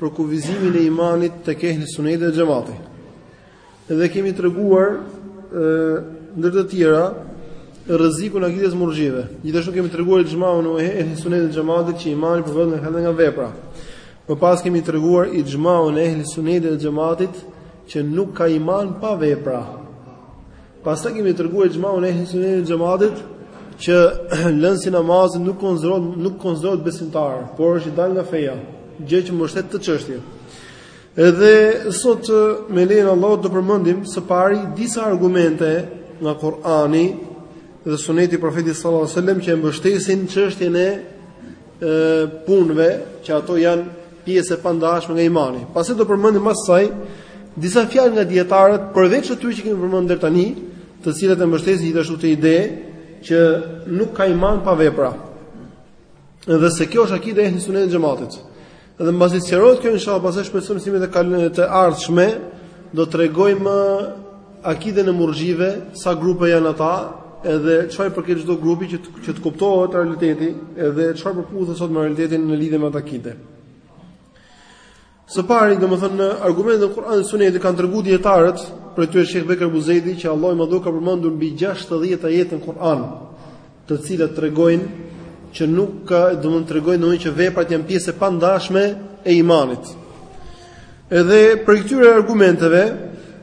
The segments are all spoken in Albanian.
përkufizimin e imanit tek ehli suneti dhe xhemati. Edhe kemi treguar, ndër të tjera, rrezikun e akides murxhive. Gjithashtu kemi treguar ixhmaun e ehli sunetit dhe xhematit që imani për vëndë në këndë nga vepra. Më pas kemi treguar ixhmaun e ehli sunetit dhe xhematit që nuk ka iman pa vepra. Pastaj kemi treguar ixhmaun e Ehlusunnetit dhe Xhamatit që lënësi i namazit nuk konsiderohet nuk konsiderohet besimtar, por është i dalë nga feja, gjë që mbështet këtë çështje. Edhe sot me lejen e Allahut do përmendim së pari disa argumente nga Kur'ani dhe Suneti i Profetit sallallahu alajhi wasallam që e mbështesin çështjen e punëve që ato janë pjesë e pandashme nga imani. Pastaj do përmendim mbas saj disa fjalë nga dietarët përveç atyre që kemi përmendur deri tani, të cilët e mbështesin gjithashtu këtë ide që nuk ka iman pa vepra. Dhe se kjo është akide e ehli sunetit e xhamatit. Dhe mbasi sqarohet kjo inshallah pastaj shpresojmë mësimet e kalojnë të ardhshme do tregojmë akiden e murxhive, sa grupe janë ata, edhe çfarë përket çdo grupi që të, që të kuptohet realiteti, edhe çfarë përputhet sot me realitetin në lidhje me atë akide. Së pari, domethënë argumentet e Kur'anit dhe Sunetit kanë treguar dietarët prej tyre Shejh Bekr Ebu Zejdi që Allahu i madhëruar ka përmendur mbi 60 ajete në Kur'an. të cilat tregojnë që nuk ka, domethënë tregojnë domethënë që veprat janë pjesë e pandashme e imanit. Edhe prej këtyre argumenteve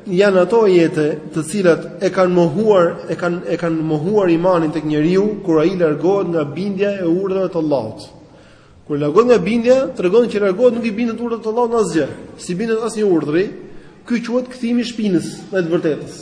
janë ato ajete të cilat e kanë mohuar, e kanë e kanë mohuar imanin tek njeriu kur ai largohet nga bindja e urdhrave të Allahut. Kur largohet nga bindja, tregon që largohet nuk i bindet urdhrave të Allahut në asgjë. S'i bindet asnjë urdhri, ky quhet kthimi i shpinës ndaj të vërtetës.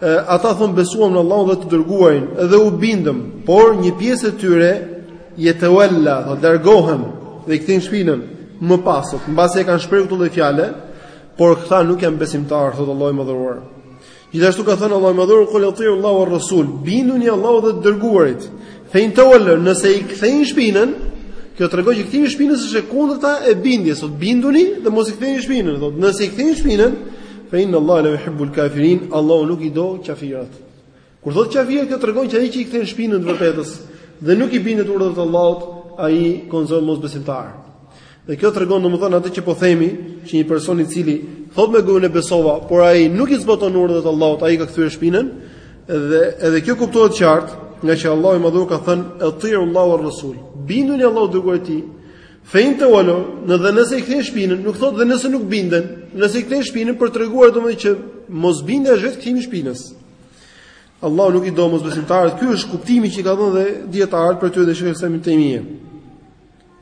Ata thonë besuam në Allahun dhe të dërguarin dhe u bindëm, por një pjesë e tyre yatawalla, do largohen dhe i kthejnë shpinën më pas, mbasi e kanë shprehur këto lloj fjalë, por këta nuk janë besimtarë, thotë Allahu i madhëruar. Gjithashtu ka thënë Allahu i madhëruar, "Qul atiiu Allahu war-rasul", binduni Allahut dhe të dërguarit. Fein tawallu, nëse i kthejnë shpinën, kjo tregon që kthimi i shpinës është e kundërta e bindjes, thotë binduni dhe mos i ktheni shpinën, thotë nëse i kthejnë shpinën, fa inna Allaha la yuhibbul kafirin, Allahu nuk i do kafirat. Kur thotë kafir, kjo tregon që ai që i kthen shpinën të vërtetës dhe nuk i bindet urdhrave të Allahut, ai konsiderohet mosbesimtar. Dhe kjo tregon domethënë atë që po themi, që një person i cili thot me gojë unë besova, por ai nuk i zbaton urdhrat e Allahut, ai ka kthyer shpinën dhe edhe kjo kuptohet qartë, nga që Allahu i madhëruar ka thënë atiu Allahu war rasul. Binduni Allahut dhe dërguarit të tij. Fein tawallu, në dhe nëse i kthejnë shpinën, nuk thot dhe nëse nuk binden, nëse i kthejnë shpinën për të treguar domethënë që mosbindja është vetë kthimi i shpinës. Allahu nuk i do mosbesimtarët. Ky është kuptimi që ka dhënë dhe dijetarët prej tyre dhe Shejh Islam Ibn Tejmije.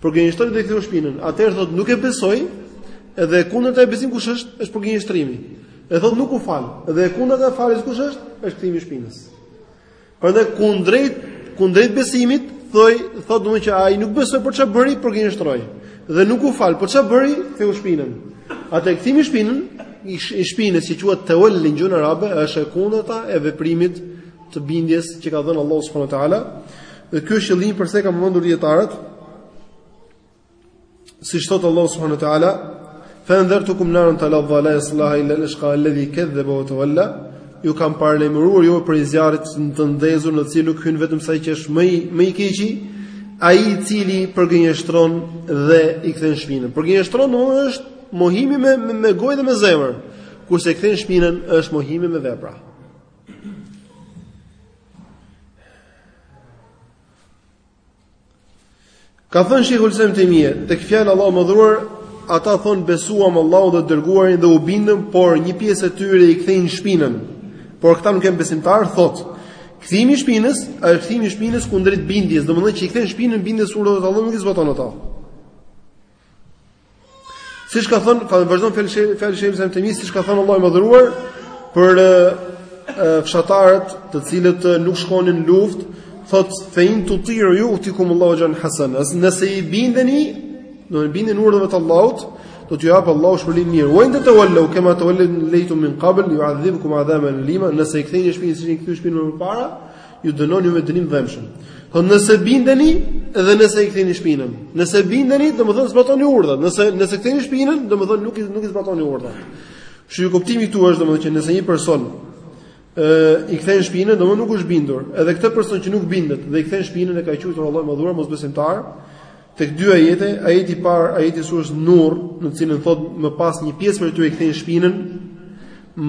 Por përgënjeshtroi dhe i ktheu shpinën. Atëherë thotë nuk e besoj, edhe e kundërta e besim kush është? Është përgënjeshtrimi. E thotë nuk u fal, edhe e kundërta e faljes kush është? Është kthimi i shpinës. Prandaj kundrejt kundrejt besimit, thoi, thotë domun që ai nuk besoi por çfarë bëri, përgënjeshtroi. Dhe nuk u fal, por çfarë bëri? Ktheu shpinën. Atë kthimi i shpinën, i shpinës që quhet tawalli në gjuhën arabe, është e kundërta e veprimit të bindjes që ka dhënë Allahu subhanahu wa taala. Dhe ky është qëllimi përse kanë vendosur dietarët. Siç thot Allahu subhanahu wa taala, "Fa anzartukum naran talazza la yaslaha illa al-ashqa alladhi kadhaba wa tawalla." Ju kam paralajmëruar ju prej zjarrit të ndezur në të cilin nuk hyn vetëm se ai që është më i më i keqi, ai i cili përgënjeshtron dhe i kthen shpinën. Përgënjeshtron domethënë është mohimi me me gojë dhe me zemër, kurse i kthen shpinën është mohimi me vepra. Ka thënë Sheikhul Islam Tejmije, tek fjala e Allahut të madhëruar, ata thon besuam Allahun dhe të dërguarin dhe u bindëm, por një pjesë e tyre i kthejnë shpinën. Por këta nuk janë besimtar, thot. Kthimi i shpinës, a është kthimi i shpinës kundrejt bindjes, domethënë që i kthen shpinën bindjes urdhrave të Allahut nuk i zbaton ato. Siç ka thënë, ka vazhdon fjala e Shejhul, fjala e Shejhul Islamit siç ka thënë Allahu i madhëruar për fshatarët të cilët nuk shkonin në luftë, thot fein tuti'u yu'tikum Allahu ajran hasanan. Nëse i bindeni, do të bindeni urdhrave të Allahut, do t'ju japë Allahu shpërblim të mirë. Wa in tatawallaw kama tawallaytum min qabl yu'adhdhibkum 'adhaban alima. Nëse i ktheni shpinën siç i kthyet shpinën më parë, Ju dënon ju me dënim të dhimbshëm. Po nëse bindeni dhe nëse i ktheni shpinën. Nëse bindeni, domethënë zbatoni urdhrat. Nëse nëse ktheni shpinën, domethënë nuk i nuk i zbatoni urdhrat. Kështu që kuptimi këtu është domethënë që nëse një person ë i kthen shpinën, domethënë nuk është bindur. Edhe këtë person që nuk bindet dhe i kthen shpinën e ka quajtur Allahu i madhëruar mosbesimtar. Tek dy ajete, ajeti i parë, ajeti i sures Nur, në të cilin thot më pas një pjesë prej tyre i kthen shpinën,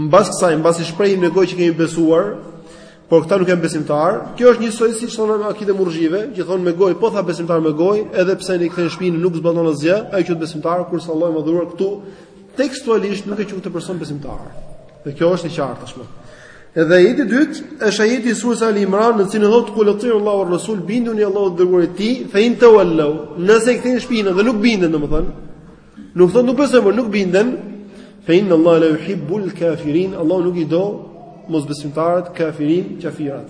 mbas kësaj, mbasi shprehin me gojë që kemi besuar, Por këta nuk janë besimtarë. Kjo është njësoj siç thonë në akiden e murxhive, që thonë me gojë, po tha besimtar me gojë, edhe pse i kthen shpinën nuk zbaton asgjë, ai quhet besimtar kurse Allahu i madhëruar këtu tekstualisht nuk e quan këtë person besimtar. Dhe kjo është e qartë tashmë. Edhe ajeti i dytë është ajeti i sures Ali Imran, në të cilin thotë kul atiu Allaha war-rasul bindjuni Allahut dhe të dërguarit të tij, fa in tawallu, nëse i kthejnë shpinën dhe nuk binden domethënë, Nuk thonë nuk besojmë, por nuk binden. Fa inna Allahu la yuhibbul kafirin. Allahu nuk i do mosbesimtarët, kafirin, kafirat.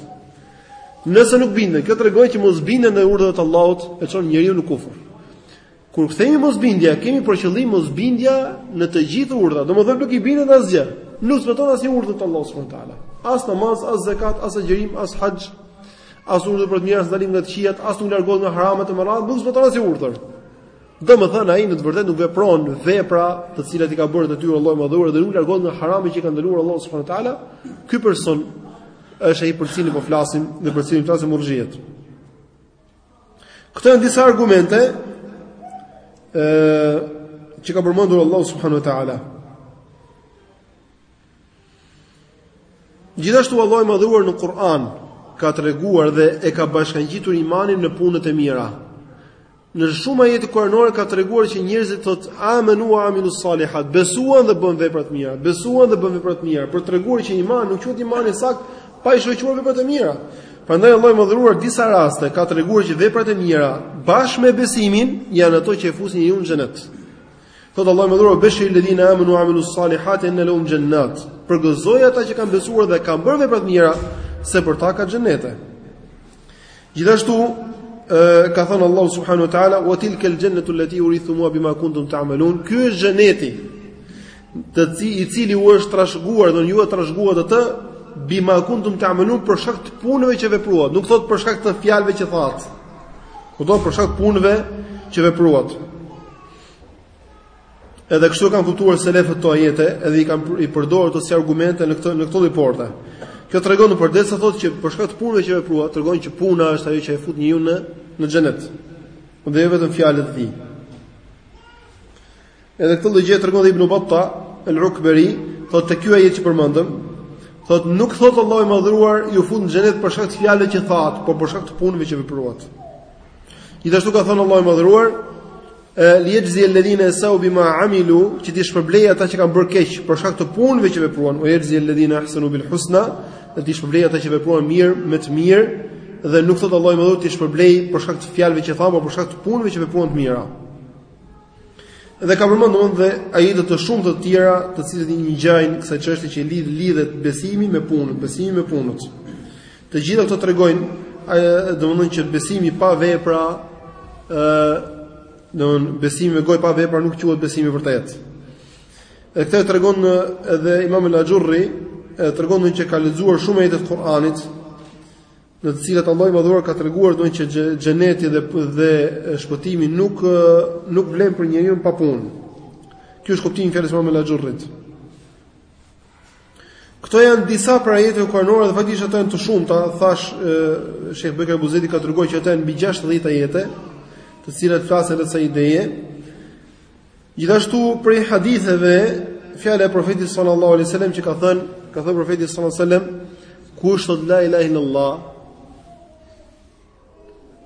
Nëse nuk binden, kjo tregon që mosbindja ndaj urdhrave të Allahut e çon njeriun në kufër. Kur themi mosbindja, kemi për qëllim mosbindja në të gjithë urdhrat. Domethënë nuk i bindet asgjë. Nuk zbaton asnjë urdhër të Allahut subhanahu taala. As namaz, as zakat, as agjërim, as haxh, as urdhër për të mirë, as ndalim nga të këqijat, as nuk largohet nga haramat e mëdha, nuk zbaton asnjë urdhër. Domethënë ai në të vërtetë nuk vepron vepra të cilat i ka bërë detyrë Allahu i Madhëruar dhe nuk largohet nga harami që ka ndaluar Allahu subhanahu wa taala, ky person është ai për të cilin po flasim dhe për të cilin flasin murxhiet. Këto janë disa argumente ë që ka përmendur Allahu subhanahu wa taala. Gjithashtu Allahu i Madhëruar në Kur'an ka treguar dhe e ka bashkangjitur imanin me punët e mira. Në shumë ajete kuranore ka treguar që njerëzit thotë amanu wa amilus salihat, besuan dhe bënë vepra të mira, besuan dhe bënë vepra të mira, për të treguar që imani nuk quhet iman i saktë pa i shoqëruar veprat të mira. Prandaj Allahu i Madhëruar disa raste ka treguar që veprat e mira bashkë me besimin janë ato që e fusin njeriun në xhenet. Thotë Allahu i Madhëruar, "Bashir alladhina amanu wa amilus salihat inna lahum jannat." Përgëzoji ata që kanë besuar dhe kanë bërë vepra të mira, se për ta ka xhenete. Gjithashtu, ë ka thënë Allahu subhanahu wa taala, "Wa tilka al-jannatu allati urithtumuha bima kuntum ta'malun." Ky është xheneti, të cili i cili u është trashëguar, apo ju e trashëguat atë bima kuntum ta'malun për shkak të punëve që vepruat, nuk thotë për shkak të fjalëve që thatë. Por për shkak të punëve që vepruat. Edhe kështu i kanë kuptuar selefët këto ajete, edhe i kanë përdorur ato si argumente në këtë në këtë porta. Kjo tregon në përdes se thotë që për shkak të punëve që vepruat, tregon që puna është ajo që e fut njeriun në në xhenet. Ku dhe jo vetëm fjalët e tij. Edhe këtë gjë tregon Ibn Batta al-Ukbari, thotë te ky ajet që përmendëm, thotë nuk thotë Allahu i Madhëruar ju fut në xhenet për shkak të fjalëve që thatë, por për shkak të punëve që vepruat. Gjithashtu ka thënë Allahu i Madhëruar, "Liyajzi alladhina asau bima amilu", që t'i shpërblejë ata që kanë bërë keq për shkak të punëve që vepruan, "Wa yajzi alladhina ahsanu bil husna", dhe t'i shpërblejë ata që vepruan mirë me të mirë, dhe nuk thotë Allahu i Madhëruar t'i shpërblejë për shkak të fjalëve që thanë, por për shkak të punëve që vepruan të mira. Dhe ka përmendur dhe ajete të shumta të tjera, të cilat i ngjajnë kësaj çështje që lidh lidhet besimi me punët, besimi me punët. Të gjitha këto tregojnë, domethënë që besimi pa vepra, ë, domethënë besimi me gojë pa vepra nuk quhet besim i vërtetë. Dhe këtë tregon edhe Imam al-Ajurri, tregon se ka lexuar shumë ajete të Kuranit, në të cilat Allahu i Madhuar ka treguar domethënë që xheneti dhe dhe shpëtimi nuk nuk vlen për njeriun pa punë. Ky është kuptimi i fjalës Imam al-Axhurrit. Këto janë disa prej ajeteve kuranore dhe faktikisht ato janë të shumta, thash Sheikh Bekr Ebu Zejdi ka treguar që ato janë mbi 60 ajete, të cilat flasin rreth kësaj ideje. Gjithashtu prej haditheve, fjala e Profetit sallallahu alaihi wasallam që ka thënë, ka thënë Profeti sallallahu alaihi wasallam, kush thot la ilaha illallah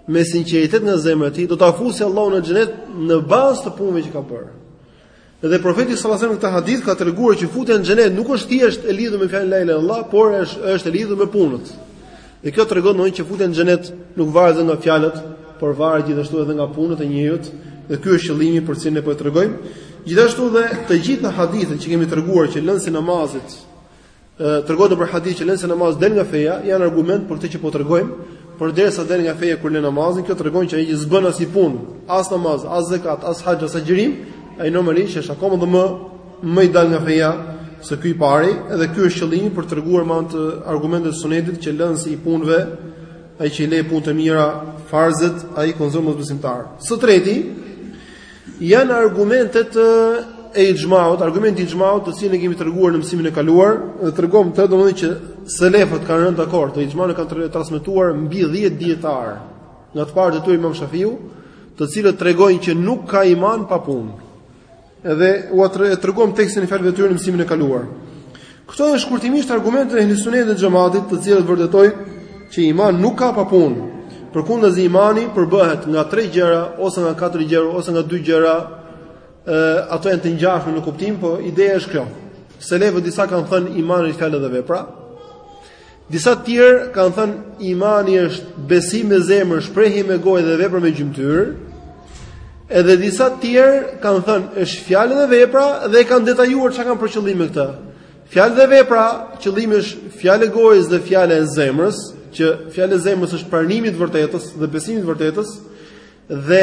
me sinqeritet nga zemra e tij, do ta fusë Allahu në xhenet në bazë të punëve që ka bërë. Dhe profeti sallallahu alajhi wasallam në këtë hadith ka treguar që futja në xhenet nuk është thjesht e lidhur me fjalën la ilaha illallah, por është është e lidhur me punët. Dhe kjo tregon domethënë që futja në xhenet nuk varet vetëm nga fjalët, por varet gjithashtu edhe nga punët e njeriut, dhe ky është qëllimi për cilin ne po e tregojmë. Gjithashtu dhe të gjitha hadithet që kemi treguar që lënësi i namazit treguam për hadithet që lënësi i namazit del nga feja, janë argument për këtë që po tregojmë, por derisa del nga feja kur lë namazin, kjo tregon që ai që s'bën asnjë punë, as namaz, as zakat, as haxh, as agjërim, ai normalisht është akoma më më i dal nga feja se ky i pari, edhe ky është qëllimi për treguar me anë të argumenteve të sunetit që lënësi i punëve, ai që i lë punët e mira, farzet, ai konsiderohet mosbesimtar. Së treti, janë argumentet e ixhmaut, argumenti i ixhmaut të cilin e kemi treguar në mësimin e kaluar, dhe treguam domethënë që selefët kanë rënë dakord, dhe ixhmaun e kanë transmetuar mbi 10 dijetarë. Nga të parët e tyre Imam Shafiu, të cilët tregojnë që nuk ka iman pa punë. Edhe ua treguam tekstin e fjalëve të tyre në mësimin e kaluar. Këto janë shkurtimisht argumentet e Ehli Sunetit dhe Xhematit, të cilat vërtetojnë që iman nuk ka pa punë. Përkundazi imani përbëhet nga tre gjëra ose nga katër gjëra ose nga dy gjëra. Ë ato janë të ngjashme në kuptim, po ideja është kjo. Selefët disa kanë thënë imani është fjalë dhe vepra. Disa të tjerë kanë thënë imani është besim me zemër, shprehje me gojë dhe vepra me gjymtyrë. Edhe disa të tjerë kanë thënë është fjalë dhe vepra dhe e kanë detajuar çka kanë për qëllim me këtë. Fjalë dhe vepra, qëllimi është fjalë e gojës dhe fjalë e zemrës, që fjala e zemrës është pranimi i të vërtetës dhe besimi i të vërtetës. Dhe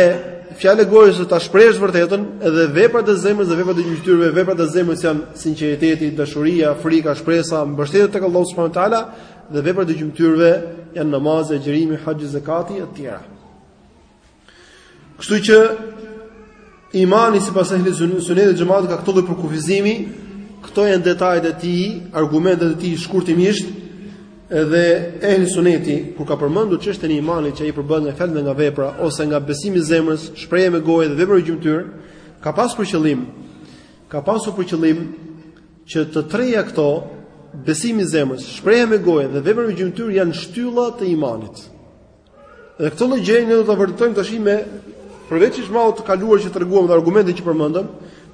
fjala e gojës është ta shprehësh të vërtetën, edhe veprat e zemrës dhe veprat e gjymtyrëve, veprat e zemrës janë sinqeriteti, dashuria, frika, shpresa, mbështetja tek Allahu subhanahu wa taala dhe veprat e gjymtyrëve janë namazi, agjërimi, haxhi, zekati etj. Kështu që Imani sipas ehli sunetit dhe xhamatit ka këtë lloj përkufizimi, këto janë detajet e tij, argumentet e tij shkurtimisht. Edhe ehli suneti kur ka përmendur çështjen e imanit që ai përbëhet nga fjalë dhe nga vepra ose nga besimi i zemrës, shprehja me gojë dhe vepra me gjymtyrë, ka pasur për qëllim ka pasur për qëllim që të treja këto besimi i zemrës, shprehja me gojë dhe vepra me gjymtyrë janë shtylla të imanit. Dhe këtë lloj gjëje ne do ta vërtetojmë tash me përveç ixhmaut të kaluar që treguam dhe argumentet që përmendëm,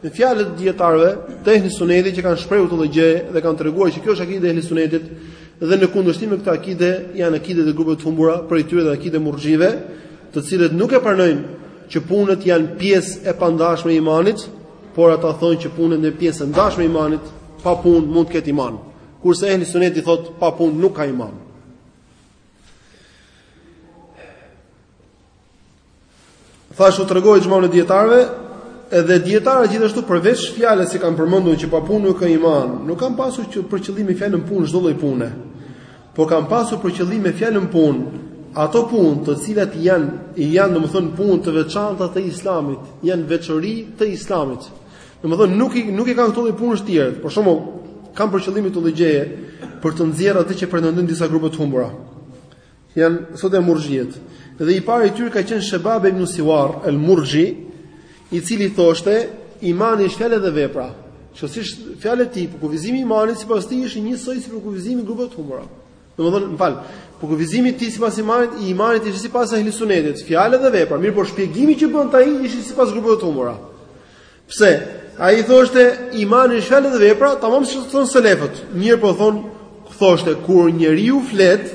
me fjalët e dietarëve të ehli sunetit që kanë shprehur këtë gjë dhe kanë treguar që kjo është akide e ehli sunetit dhe në kundërshtim me këtë akide janë akidet e grupeve të humbura prej tyre dhe akidja e murxhive, të cilët nuk e pranojnë që punët janë pjesë e pandashme e imanit, por ata thonë që punët janë pjesë e ndashme e imanit, pa punë mund të ketë iman. Kurse ehli suneti thotë pa punë nuk ka iman. Thashë u tregoj ixhmanë e dijetarëve, edhe dijetarët gjithashtu përveç fjalës që kanë përmendur që pa punë nuk ka iman, nuk kanë pasur që për qëllim me fjalën punë, çdo lloj pune, po kanë pasur për qëllim me fjalën punë, ato punë të cilat janë, janë domethënë punë të veçanta të islamit, janë veçori të islamit, Domethënë nuk i nuk i kanë këto punë fe të tjera. Për shembull, kanë për qëllim këtë lloj gjëje për të nxjerrë atë që pretendojnë disa grupe të humbura. Janë sot e murxhiet. Dhe i pari i tyre ka qenë Shebab ibn Siwar al-Murxhi, i cili thoshte imani është fjalë dhe vepra. Që si fjalët e tij, përkufizimi i imanit sipas tij është njësoj si përkufizimi e grupeve të humbura. Domethënë, më fal, përkufizimi i tij sipas imanit, i imanit është sipas ahli sunetit, fjalë dhe vepra, mirëpo shpjegimi që bën ai është sipas grupeve të humbura. Pse? Ai thoshte imani është fjalë dhe vepra, tamam si thon selefët. Mirëpo thon thoshte kur njeriu flet,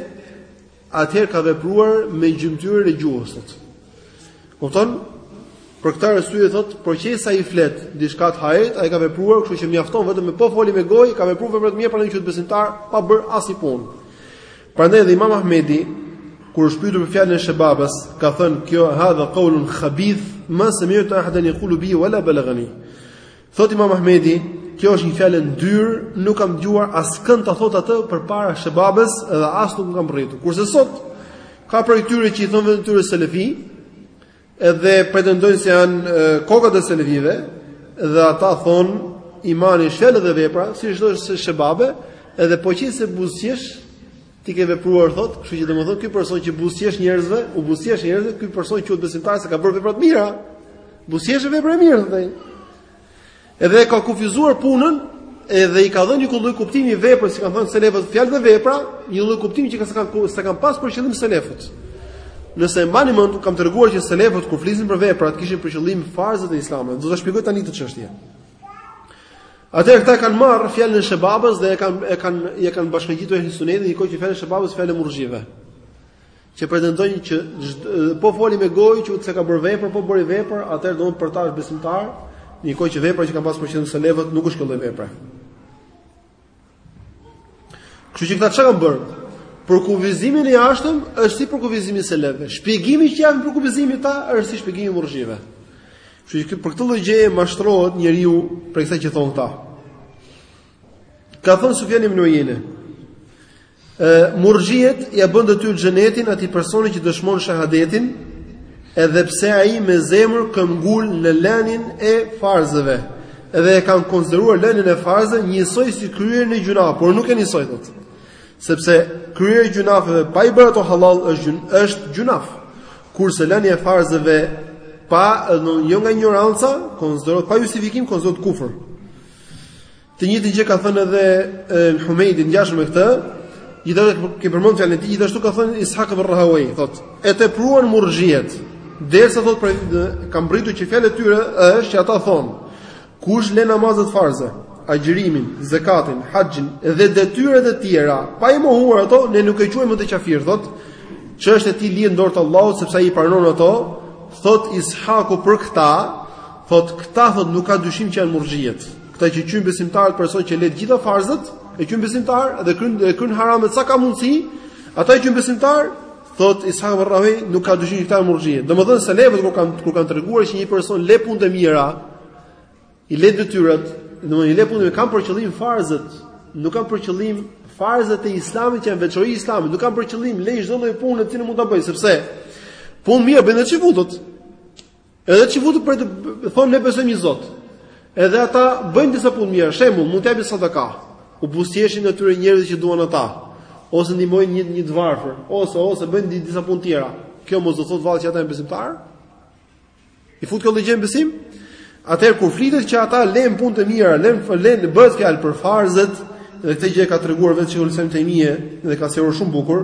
atëherë ka vepruar me gjymtyrën e gjuhës. Kupton? Për këtë arsye thot, përderisa ai flet diçka të hajrit, ai ka vepruar, kështu që mjafton vetëm me po foli me gojë, ka vepruar vepra të mira prandaj quhet besimtar pa bër asnjë punë. Prandaj dhe Imam Ahmedi kur është pyetur për fjalën e Shebabes, ka thënë kjo hadha qaulun khabith ma sami'tu ahadan yaqulu bi wala balagani. Thot Imam Ahmedi, kjo është një fjalë ndyrë, nuk kam dëgjuar askënd ta thotë atë përpara Shebabes dhe as nuk më ka mbërritur. Kurse sot ka prej tyre që i thonë vetes tyre selefi, Edhe pretendojnë se janë kokat e selefive dhe ata thonë imani është fjalë dhe vepra, siç thoshte Shebabe, edhe po qenë se buzëqesh, ti ke vepruar thotë, kështu që domethënë ky person që buzëqesh njerëzve, u buzëqesh njerëzve, ky person quhet besimtar se ka bërë vepra të mira. Buzëqesh vepra e mirë thotë. Edhe ka kufizuar punën, edhe i ka dhënë një lloj kuptimi veprës, si kanë thënë selefët, fjalë dhe vepra, një lloj kuptimi që kanë kanë s'e kanë pas për qëllim selefët. Nëse e mbani mend, kam treguar që selefët kur flisin për veprat kishin për qëllim farzat e Islamit. Do ta shpjegoj tani këtë çështje. Atëherë këta kanë marrë fjalën e Shebabës dhe e kanë e kanë e kanë bashkangjitur ehli sunetit, një kohë që fjala e Shebabës fjalë e murxhive. që pretendojnë që po foli me gojë që se ka bërë vepër, po bëri vepër, atëherë domethënë për ta është besimtar, një kohë që vepra që kanë pasur qëllim selefët nuk është kjo lloj vepre. Kështu që këta çka kanë bërë? Përkufizimi i jashtëm është si përkufizimi i selefëve. Shpjegimi që i japin përkufizimit ata është si shpjegimi i murxhive. Kështu që për këtë lloj gjëje mashtrohet njeriu për këtë që thon këta. Ka thënë Sufjan ibn Ujejne, Murxhiet ia bëjnë detyrë xhenetin atij personi që dëshmon shahadetin, edhe pse ai me zemër këmbgul në lënien e farzëve, edhe e kanë konsideruar lënien e farzëve njësoj si kryerjen e gjunafit, por nuk e njësoj thot. Sepse kryerja e gjunafeve pa i bërë ato hallall është gjun, është gjunaf. Kurse lënia e farzëve pa në një jo nga injoranca, konsiderohet pa justifikim konsiderohet kufër. Të njëjtën gjë ka thënë edhe Humejdi ngjashëm me këtë, gjithashtu kemi përmend fjalën e tij, gjithashtu ka thënë Ishak ibn Rahauej, thotë, e tepruan murxhiet, derisa thotë pra kanë mbritur që fjalët e tyre është që ata thonë, kush le namazet farze, agjërimin, zakatin, haxhin dhe detyrat e tjera, pa i mohuar ato, ne nuk e quajmë atë qafir, thotë, çështja e tij lihet n'dorë të Allahut sepse ai i pranon ato, thotë Ishaku për këta, thotë këta thotë nuk ka dyshim që janë murxhiet. Këta që e quajnë besimtar atë person që le të gjitha farzet, e quajnë besimtar dhe kryen dhe kryen haramet sa ka mundësi, ata që e quajnë besimtar thot Ishak ibn Rahauej nuk ka dyshim këta murxhie. Domethënë selefët kur kanë kur kanë treguar që një person le punë të mira, i le detyrat, domethënë i le punën, kanë për qëllim farzet, nuk kanë për qëllim farzet e Islamit që janë veçori e Islamit, nuk kanë për qëllim le çdo lloj pune që mund ta bëj, sepse punë mirë bën atë që Edhe çifutët po të thonë ne besojmë një Zot. Edhe ata bëjnë disa punë mirë, shembull, mund të japin sadaka. U buzëqeshin atyre njerëzve që duan ata, ose ndihmojnë një një të varfër, ose ose bëjnë disa punë tjera. Kjo mos do thotë vallë që ata janë besimtarë? I fut kjo lloj gjëje n'besim? Atëherë kur flitet që ata lënë punë të mira, lënë lënë bëhet fjalë për farzet, dhe këtë gjë ka treguar vetë Shejhul Islam Tejmije dhe e ka sqaruar shumë bukur,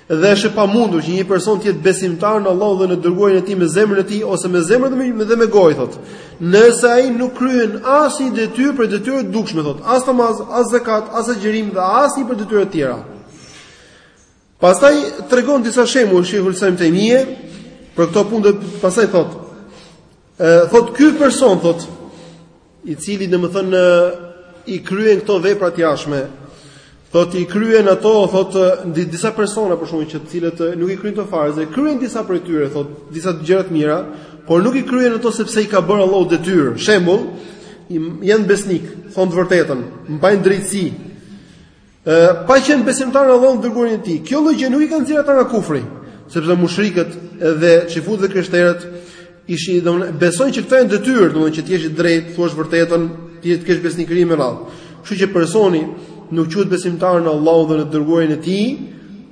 Dhe është e pamundur që një person të jetë besimtar në Allahun dhe në dërguarin e tij me zemrën e tij ose me zemrën e tij dhe me gojë thotë. Nëse ai nuk kryen asnjë detyrë prej detyrave të dukshme thotë, as namaz, as zakat, as agjërim dhe asnjë prej detyrave të tjera. Pastaj tregon disa shembuj Shejhul Islam Tejmije për këto punë, pastaj thotë Thot ky person thot i cili domethënë i kryen këto vepra të jashtme thot i kryen ato thot disa persona për shembull që të cilët nuk i kryejnë këto farze kryen disa prej tyre thot disa gjëra të mira por nuk i kryen ato sepse i ka bërë Allahu detyrë shembull janë besnik thon të vërtetën mbajnë drejtësi Ë, pa qenë besimtarë në Allahun dhe dërguarin e tij. Kjo gjë nuk i ka nxjerrë ata nga kufri, sepse mushrikët dhe çifut dhe krishterët ishin domthonë besojnë që këto janë detyrë, domthonë që të jesh i drejtë, thua vërtetën, ti të kesh besnikëri e me radhë. Kështu që personi nuk quhet besimtar në Allahun dhe në dërguarin e tij,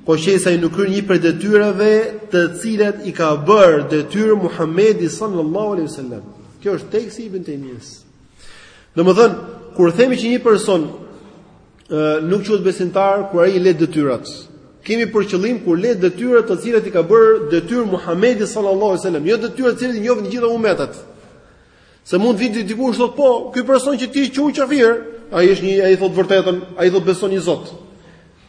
po qe se ai nuk kryen një prej detyrave të cilat i ka bërë detyrë Muhamedi sallallahu alaihi wasallam. Kjo është teksti i Ibn Taymijes. Domthonë, kur themi që një person ë nuk quhet besimtar kur ai i le detyrat. Kemi për qëllim kur le detyrat të cilat i ka bërë detyrë Muhamedi sallallahu alaihi wasallam, jo detyrat që i njohin gjithë umetet. Se mund të vijë dikush thotë po, ky person që ti e quan kafir, ai është një ai thotë vërtetën, ai thotë beson një Zot.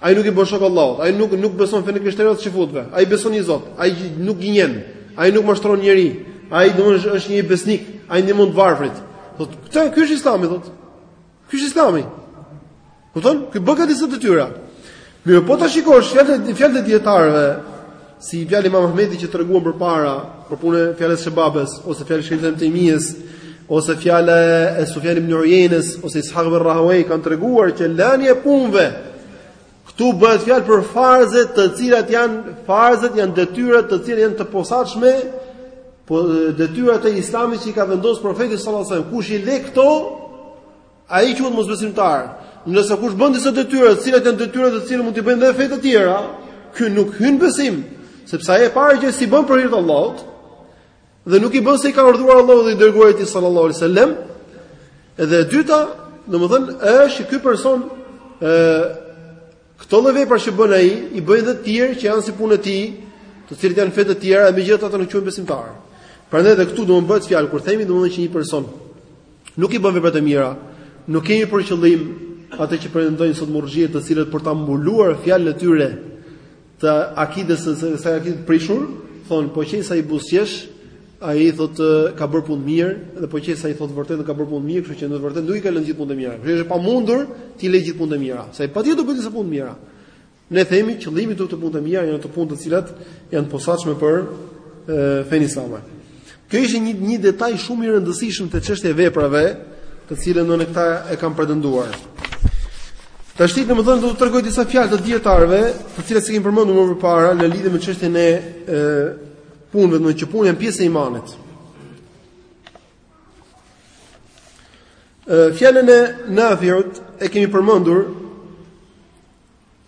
Ai nuk i bën shok Allahut, ai nuk nuk beson fenë krishterëve çifutëve. Ai beson një Zot, ai nuk gënjen, ai nuk mashtron njeri, ai domosht është një besnik, ai ndihmon të varfrit. Thotë, këtë ky është Islami thotë. Ky është Islami. Kupton? Ky bëka disa detyra. Mirë, po ta shikosh fjalët e fjalët e dijetarëve, si fjala e Imam Ahmedit që treguam përpara për punën e fjalës së babës ose fjala e shejh Ibn Taymijes ose fjala e Sufjan ibn Uyainës ose Ishaq ibn Rahaway kanë treguar që lënia e punëve Këtu bëhet fjalë për farzet, të cilat janë farzet, janë detyra të cilat janë të posaçme, po detyrat e Islamit që i ka vendosur profeti sallallahu alajhi wasallam. Kush i le këto, ai quhet mosbesimtar. Ndërsa kush bën disa detyra, të cilat janë detyra të cilat mund t'i bëjnë edhe fe të tjera, ky nuk hyn besim, sepse ai e para që s'i bën për hir të Allahut, Dhe nuk i bën se i ka urdhëruar Allahu dhe i dërguari i tij sallallahu alaihi wasallam. Dhe e dyta, domethënë është ky person ë këto lloj vepra që bën ai, i bëjnë edhe të tjerë që janë si puna e tij, të cilët janë fe të tjera, megjithatë ata nuk quhen besimtarë. Prandaj edhe këtu do të bëhet fjalë kur themi domethënë që një person nuk i bën vepra të mira, nuk kemi për qëllim atë që pretendojnë sot murxhiet të cilët për ta mbuluar fjalën e tyre të akides kësaj akide të prishur, thon po qe se ai buzqesh, ai thot ka bër punë mirë dhe po qe se ai thot të vërtetën ka bër punë mirë, kështu që në të vërtetë nuk i ka lënë gjithë punët e mira. Është e pamundur t'i le gjithë punët e mira, se ai patjetër do bëj disa punë të mira. Ne themi qëllimi te punët e mira janë ato punë të cilat janë posaçme për fenë islame. Kjo ishte një një detaj shumë i rëndësishëm te çështja e veprave, të cilën domethënë këta e kanë pretenduar. Tashti domethënë do t'ju tregoj disa fjalë të dijetarëve, të cilat s'i kemi përmendur më parë në lidhje me çështjen e e punëve, domethënë që punët janë pjesë e imanit. Ë fjalën e Nafiut e kemi përmendur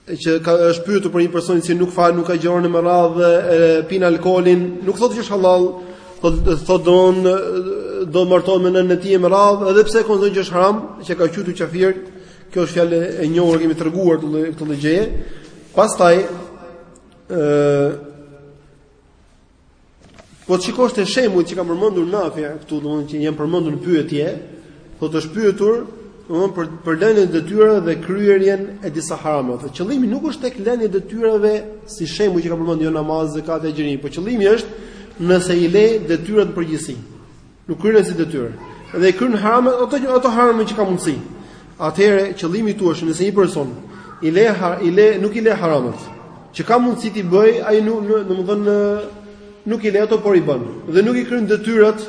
që ka është pyetur për një person që nuk fal, nuk agjëron me radhë e pin alkoolin, nuk thotë që është halal, po thotë do do të martohet me nënën e tij me radhë, edhe pse ka thënë që është haram, që e ka quajtur qafir, kjo është fjalë e njohur kemi treguar këtë këtë gjë. Pastaj ë Po të shikosh te shembujt që ka përmendur Nafi këtu, domethënë që janë përmendur në pyetje, thotë është pyetur, domethënë për për lënien e detyrave dhe kryerjen e disa haramave. Qëllimi nuk është tek lënia e detyrave si shembuj që ka përmendur jo namaz, zekat, agjërim, po qëllimi është nëse i le detyrat në përgjithësi. Nuk kryen asnjë detyrë. Dhe i kryen haramet ato që ato haramet që ka mundësi. Atëherë qëllimi këtu është nëse një person i le i le nuk i le haramat, që ka mundësi t'i bëjë, ai nuk domethënë nuk i le ato por i bën. Dhe nuk i kryen detyrat,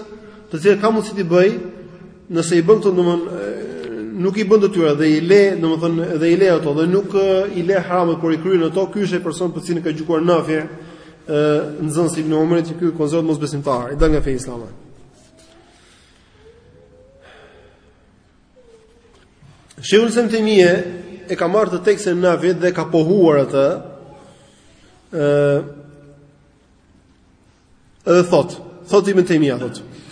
të cilat ka mundësi t'i bëjë, nëse i bën këto domethënë nuk i bën detyrat dhe i le domethënë dhe i le ato dhe nuk i le haramat por i kryen ato, ky është ai person për cilin ka gjykuar Nafi nxënësi i Ibn Omerit që ky konsiderohet mosbesimtar, i dalë nga feja islame. Shejhul Islam Ibn Tejmije e ka marrë këtë tekstin e Nafit dhe e ka pohuar atë. ë Edhe thotë, thotë Ibn Tejmija thotë.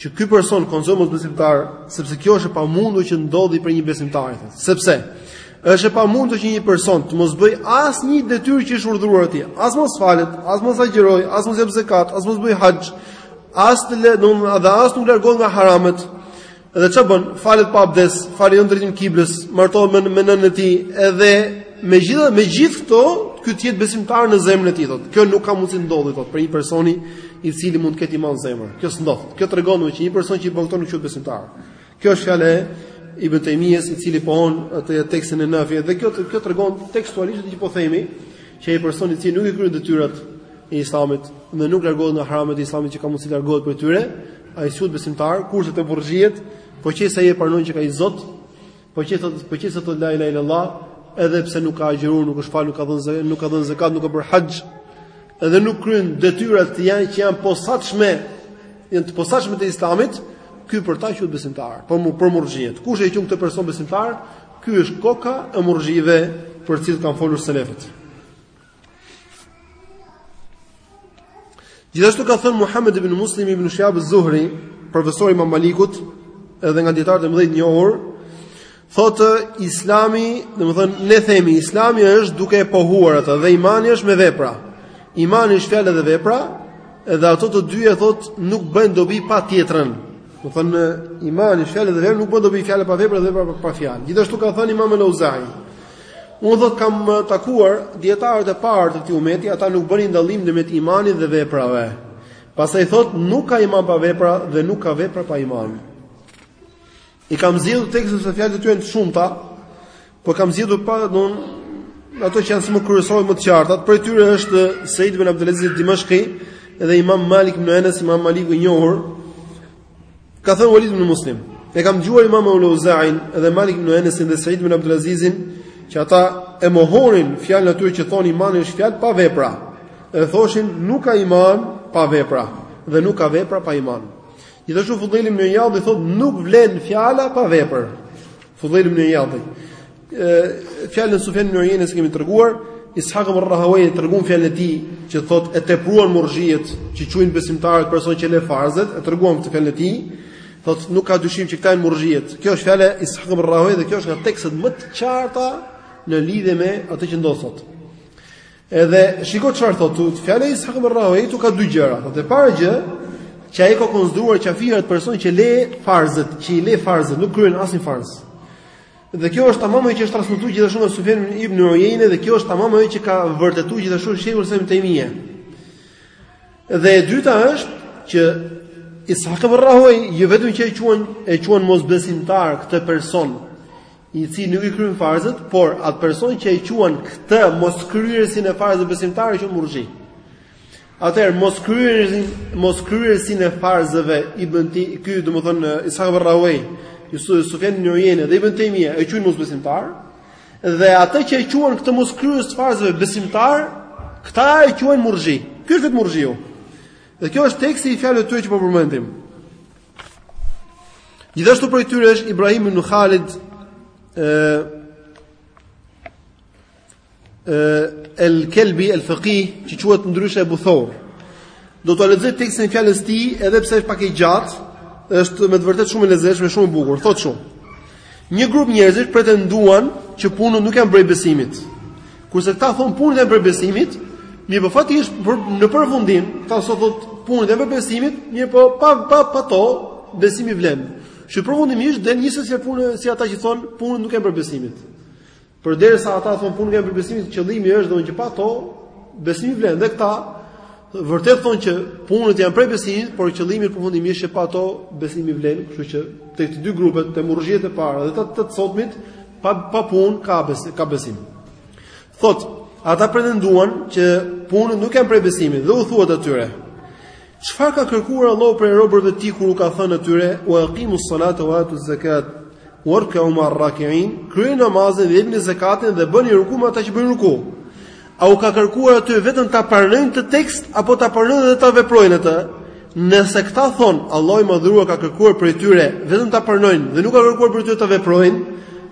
që ky person konsiderohet mosbesimtar, sepse kjo është e pamundur që të ndodhi për një besimtar. Sepse është e pamundur që një person të mos bëjë asnjë detyrë që i është urdhëruar atij, as mos falet, as mos agjërojë, as mos japë zekat, as mos bëjë haxh, as të lë, do të thotë, as nuk largohet nga haramet. Edhe çfarë bën? Falet pa abdes, falet jo drejt kiblës, martohet me, me nënën e tij, edhe me gjithë me gjithë këto, ky të jetë besimtar në zemrën e tij thotë. Kjo nuk ka mundësi të ndodhë thotë për një personi i cili mund të ketë iman në zemër. Kjo s'ndodh. Kjo tregon që një person që i bën këto nuk quhet besimtar. Kjo është fjala e Ibn Tejmijes, i cili pohon atë tekstin e Nafiut dhe kjo kjo tregon tekstualisht që po themi që ai person i cili nuk i kryen detyrat e Islamit dhe nuk largohet nga haramat e Islamit që ka mundësi të largohet prej tyre, ai s'quhet besimtar, kurse te murxhiet, po qe se ai e pranon që ka një Zot, Po qe se, po qe se thotë la ilaha illallah, edhe pse nuk ka agjëruar, nuk është falur, nuk ka dhënë zekat, nuk ka dhënë zekat, nuk ka bërë haxh, edhe nuk kryen detyrat që janë që janë posaçme, janë të posaçme te Islami, ky për ta quhet besimtar, pra për murxhiet. Kush e quan këtë person besimtar, ky është koka e murxhive për të cilët kanë folur selefët. Gjithashtu ka thënë Muhammed ibn Muslim ibn Shihab az-Zuhri, profesor i Imam Malikut, edhe nga dietarët e mëdhenj të njohur, thotë Islami, domethënë ne themi Islami është duke e pohuar atë dhe imani është me vepra. Imani është fjalë dhe vepra, edhe ato të dyja thotë nuk bëjnë dobi pa tjetrën. Domethënë imani është fjalë dhe vepra nuk bën dobi fjala pa vepra dhe vepra pa fjalë. Gjithashtu ka thënë Imam al-Auza'i. Unë thotë kam uh, takuar dietarët e parë të këtij umeti, ata nuk bënin dallim ndërmjet imanit dhe veprave. Pastaj thotë nuk ka iman pa vepra dhe nuk ka vepra pa iman. I kam zgjedhur tekstet se fjalët e tyre janë të shumta, por kam zgjedhur pa don ato që janë më kryesore më të qarta. Prej tyre është Said ibn Abdulaziz Dimashqi dhe Imam Malik ibn Anas, Imam Maliku i njohur, Ka thënë Walid ibn Muslim, e kam dëgjuar Imam Al-Auza'in dhe Malik ibn Anasin dhe Sa'id ibn Abdul Azizin që ata e mohonin fjalën e atyre që thonë imani është fjalë pa vepra. Dhe thoshin nuk ka iman pa vepra dhe nuk ka vepra pa iman. Gjithashtu Fudajl ibn Ijadi thotë nuk vlen fjala pa vepër. Fudajl ibn Ijadi. fjalën e Sufjan ibn Uyainës që kemi treguar, Ishaq ibn Rahawayh e tregon fjalën e tij që thotë e tepruan murxhiet që quajn besimtar atë person që le farzet, e treguam këtë fjalën e tij. Thotë nuk ka dyshim që këta janë murxhiet. Kjo është fjala e Ishaq ibn Rahawayh dhe kjo është nga tekstet më të qarta në lidhje me atë që ndodh sot. Edhe shiko çfarë thotë, fjala e Ishaq ibn Rahawayh ka dy gjëra. Thotë e para gjë, që ai e ka konsideruar qafir atë person që le farzet, që i le farzet, nuk kryen asnjë farz. Dhe kjo është tamam ajo që është transmetuar gjithashtu nga Sufjan ibn Uyeyne dhe kjo është tamam ajo që ka vërtetuar gjithashtu Sheikhul Islam ibn Taymija. Dhe e dyta është që Ishaq ibn Rahoi jo vetëm që e quan e quan mosbesimtar këtë person i cili nuk i kryen farzët, por atë person që e quan këtë moskryesin e farzëve besimtar e quan murxhi. Atëherë moskryesin moskryesin e farzëve Ibn Ti, ky domethënë Ishaq ibn Rahoi, Sufjan ibn Uyeyne dhe Ibn Taymija e quajnë mosbesimtar dhe atë që e quan këtë moskryes të farzëve besimtar, këta e quajnë murxhi. Ky është murxhiu. Dhe kjo është teksti i fjalës së tyre që po përmendim. Gjithashtu prej tyre është Ibrahim ibn Khalid ë El Kelbi El Faqih, që quhet ndryshe Ebu Theur. Do ta lexoj tekstin e fjalës së tij, edhe pse është pak e gjatë, është me të vërtetë shumë e lezetshme, shumë e bukur. Thotë kështu: Një grup njerëzish pretenduan që punët nuk janë prej besimit. Kurse këta thon punët janë prej besimit, mirëpo faktikisht në përfundim, këta sot thonë punët janë prej besimit, mirëpo pa pa pa to besimi vlen. Që përfundimisht del e njëjta punë si ata që thon punët nuk janë prej besimit. Përderisa ata thonë punët janë prej besimit qëllimi është domethënë që pa to besimi vlen dhe këta vërtet thonë që punët janë prej besimit, por qëllimi përfundimisht është që pa to besimi vlen, kështu që tek të dy grupet, te murxhiet e para dhe te të sotmit, pa pa punë ka ka besim. Thot, ata pretenduan që punët nuk janë prej besimit dhe u thuhet atyre. Çfarë ka kërkuar Allahu prej robërve të tij kur u ka thënë atyre: "Wa aqimus salata wa atuz zakat warka'u ma'ar raki'in"? Kryeni namazin dhe jepni zakatin dhe bëni ruku me ata që bëjnë ruku. A u ka kërkuar atyre vetëm ta pranojnë këtë tekst apo ta pranojnë dhe ta veprojnë atë? Nëse këta thon, Allahu i madhëruar ka kërkuar prej tyre vetëm ta pranojnë dhe nuk ka kërkuar prej tyre ta veprojnë,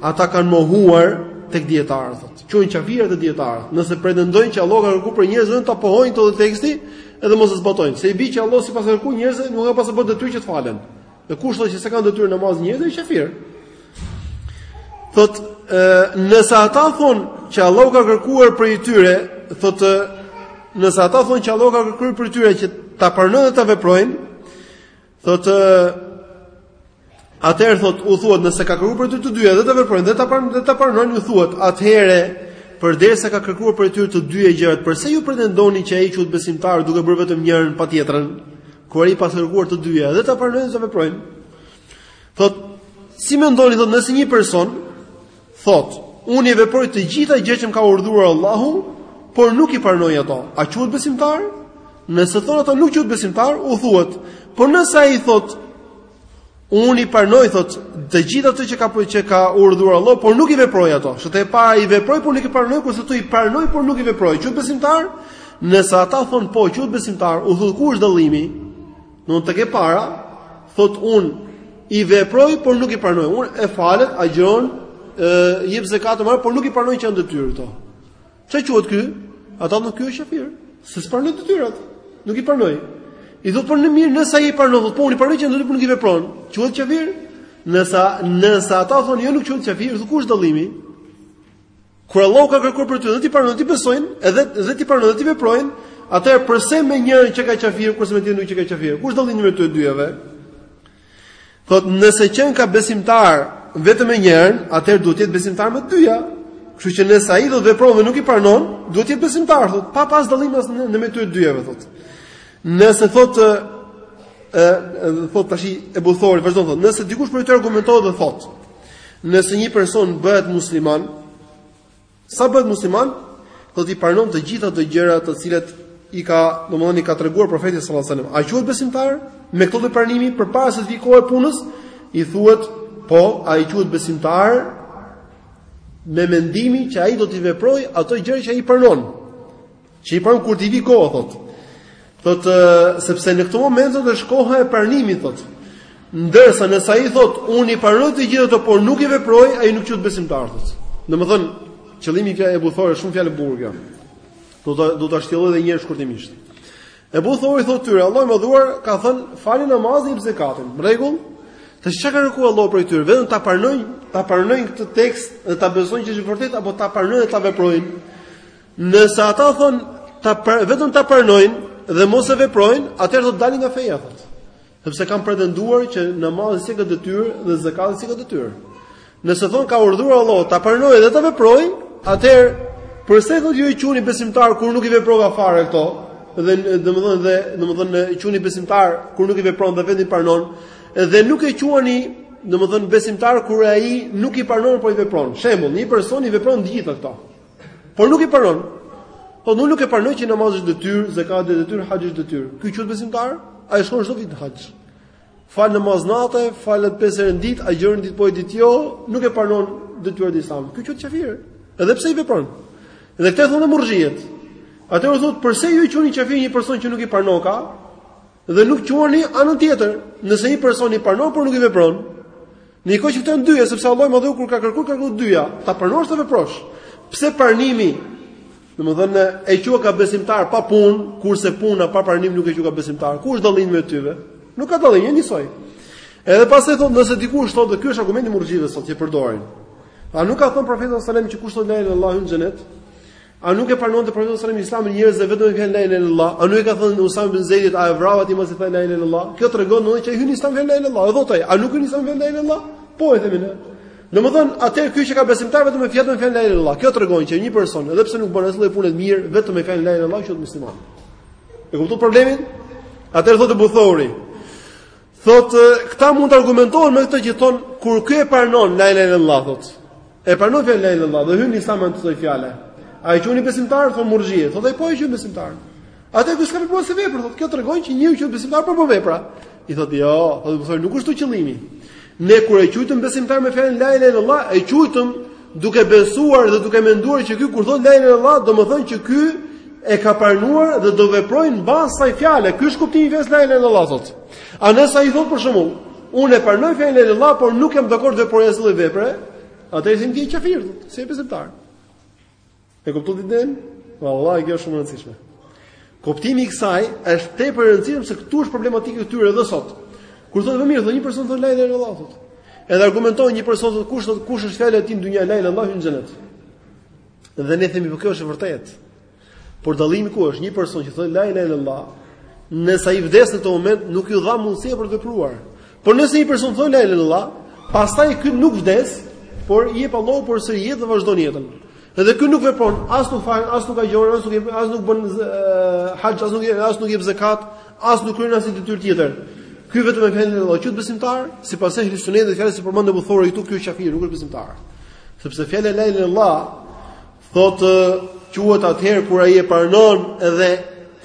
ata kanë mohuar tek dijetarët. Quhen qafira te dijetarët. Nëse pretendojnë që Allahu ka kërkuar prej njerëzve ta pohojnë këtë tekst, Edhe mos e zbatojnë, se i bi që Allahu s'i paska kërku njerëzve, nuk ka pas e bo detyrë që të falen. Dhe kush thotë që s'e kanë detyrë namazin njerëzit është kafir. Thot, nëse ata thon që Allahu ka kërkuar prej tyre, thot nëse ata thon që Allahu ka kërkuar prej tyre që ta pranojnë dhe ta veprojnë, Thot Atëherë thot u thuhet nëse ka kërkuar prej tyre të dyja dhe ta veprojnë dhe ta pranë dhe ta pranojnë u thuhet atëherë përderisa ka kërkuar prej tyre të dyja gjërat përse ju pretendoni që ai quhet besimtar duke bërë vetëm njërën pa tjetrën kur ai paska kërkuar të dyja dhe ta pranojnë dhe ta veprojnë thot si mendoni thot nëse një person Thotë, unë i veproj të gjitha gjërat që më ka urdhëruar Allahu, por nuk i pranoj ato. A quhet besimtar? Nëse thonë ata nuk quhet besimtar, u thuhet, por nëse ai thotë Unë i pranoj thot të gjitha ato që ka që ka urdhëruar Allahu, por nuk i veproj ato. Te e para i veproj por nuk i pranoj, kurse këtu i pranoj por nuk i veproj. Quhet besimtar, nëse ata thon po, quhet besimtar, u thuhet ku është dallimi? Në tek e para, thot un i veproj por nuk i pranoj. Unë, e falet, agjon, jep zekat marr, por nuk i pranoj që janë detyrë këto. Çfarë quhet ky? Ata thonë ky është kafir. Se s'pranoj detyrat. Nuk i pranoj. I thotë po në mirë, nëse ai i pranon, thotë po unë i pranoj që janë detyrë, nuk i vepron. Quhet kafir? Nëse nëse ata thonë jo nuk quhet kafir, thotë ku është dallimi? Kur Allahu ka kërkuar prej tyre dhe t'i pranojnë t'i besojnë, edhe dhe t'i pranojnë dhe t'i veprojnë, atëherë përse me njërën qenka qafir kurse me tjetrën nuk qenka qafir? Ku është dallimi ndër të dyjave? Thot, nëse qenka besimtar vetëm me njërën, atëherë duhet të jetë besimtar me të dyja. Kështu që nëse ai thot i vepron dhe nuk i pranon, duhet të jetë besimtar, thot, pa pas dallim as në mes të dyjave, thot. Nëse thot ë thot tash Ebu Theuri, vazhdon thot, nëse dikush prej tyre argumentohet dhe thot, Nëse një person bëhet musliman, sa bëhet musliman, do t'i pranon të gjitha ato gjëra të cilat i ka, domethënë i ka treguar profeti sallallahu alajhi wasallam. A quhet besimtar? Me këtë lloj pranimi përpara se të vijë koha e punës, i thuhet, po, ai quhet besimtar me mendimin që ai do t'i veprojë ato gjëra që ai i pranon. Që i pranon kur t'i vi koha thotë. Thotë sepse në këtë moment është koha e pranimit thotë. Ndërsa nëse ai thotë unë i pranoj të gjitha ato por nuk i veproj, ai nuk quhet besimtar thotë. Domethënë qëllimi i Ebu Thor është shumë fjalë e bukur kjo. Do ta do ta shtjelloj edhe një herë shkurtimisht. Ebu Thor i thotë tyre, Allahu i madhëruar ka thënë falni namazin e zekatin. Rregull? Atëherë çka ka kërkuar Allahu prej tyre, vetëm ta pranojnë, ta pranojnë këtë tekst dhe ta besojnë që është vërtet apo ta pranojnë dhe ta veprojnë. Nëse ata thonë ta pra, vetëm ta pranojnë dhe mos e veprojnë, atëherë do të dalin nga feja thotë. Sepse kanë pretenduar që namazi s'qenka detyrë dhe zekati s'qenka detyrë. Nëse thon ka urdhëruar Allahu ta pranojë dhe ta veprojë, atëherë përse thotë ju i quni besimtar kur nuk i vepron fare këto? Dhe domethënë dhe domethënë i quni besimtar kur nuk i vepron dhe vetëm pranon dhe nuk e quani domethënë besimtar kur ai nuk i pranon por i vepron. Shembull, një person i vepron të gjitha këto. Por nuk i pranon. Thotë unë nuk e pranoj që namazi është detyrë, zekati është detyrë, haxhi është detyrë. Ky quhet besimtar, ai shkon çdo vit në haxh. Fal namaz nate, falet pesë herë në ditë, agjëron ditë po e ditë jo, nuk i pranon detyrat e Islamit. Ky quhet kafir, edhe pse i vepron. Dhe këtë e thonë murxhiet. Atëherë u thotë, përse ju e quani kafir një person që nuk i pranoka? Dhe nuk quani anën tjetër, nëse një person i pranon por nuk i vepron. Në një kohë që këto të dyja, sepse Allahu i madhëruar kur ka kërkuar ka kërkuar të dyja, ta pranosh ta veprosh. Pse pranimi? Domethënë e quajka besimtar pa punë, kurse puna pa pranim nuk e quajka besimtar. Ku është dallimi mes tyre? Nuk ka dallim, janë njësoj. Edhe pastaj thotë, nëse dikush thotë, ky është argumenti i murxhieve sot që përdorin. A nuk ka thënë profeti sallallahu alajhi wasallam që kush thotë la ilaha illallah hyn në xhenet? A nuk e pranonte profeti sallallahu alajhi wasallam Islamin njerëzve vetëm me fjalën la ilaha illallah? A nuk i ka thënë Usam ibn Zeidit a e vrave ti mbasi tha la ilaha illallah? Kjo tregon edhe që hyn n'Islam me fjalën la ilaha illallah. E thotë ai, a nuk hyn n'Islam me fjalën la ilaha illallah? Po i themi ne. Domethën, atëherë ky qenka besimtar vetëm me fjalën fjalën la ilaha illallah. Kjo tregon që një person, edhe pse nuk bën asnjë punë të mirë, vetëm me fjalën la ilaha illallah quhet musliman. E kupton problemin? Atëherë thotë Ebu Thori, Thotë, këta mund të argumentohen me këtë që thonë kur ky e pranon la ilaha illallah thotë. E pranon fjalën la ilaha illallah dhe hyn n'Islam me këtë fjalë. A e quani besimtar thonë murxhiet? Thotë po e quaj besimtar. Atëherë s'ka vepruar asnjë vepër, thotë kjo tregon që njeriu quhet besimtar pa pa vepra. I thotë jo, thotë Ebu Thori nuk është kështu qëllimi. Ne kur e quajtëm besimtar me fjalën la ilaha illallah, e quajtëm Duke besuar dhe duke menduar që ky kur thot la ilaha illallah, domethënë që ky e ka pranuar dhe do veprojë mbas asaj fjale. Ky është kuptimi i fjalës la ilaha illallah thotë. A nëse ai thot për shembull, unë e pranoj fjalën la ilaha illallah, por nuk jam dakord veprojë asnjë vepre, atëherë i them ti je kafir, s'je besimtar. E kuptove idenë? Vallahi, kjo është shumë rëndësishme. Kuptimi i kësaj është tepër e rëndësishme se këtu është problematika e këtyre dhe sot. Kur thotë mirë, thotë një person thotë la ilaha illallah, thotë. Edhe argumentojnë një person thotë kush, thotë kush është fjala e tij në dunja la ilaha illallah, në xhenet. Dhe ne themi për po kjo është e vërtetë. Por dallimi ku është? Një person që thotë la ilaha illallah, nëse ai vdes në këtë moment, nuk iu dha mundësi për të vepruar. Por nëse një person thotë la ilaha illallah, pastaj ky nuk vdes, por i jep Allahu përsëri jetë dhe vazhdon jetën. Edhe ky nuk vepron, as nuk fal, as nuk agjon, as nuk as nuk bën haxh, as nuk as nuk jep zekat, as nuk kryen asnjë detyrë tjetër. Ky vetëm me fjalën la ilaha illallah, a quhet besimtar, sipas ehli sunetit dhe fjalës siç e përmend Ebu Theuri këtu, ky është kafir, nuk është besimtar. Sepse fjala la ilaha illallah Thotë, quhet atëherë kur ai e pranon edhe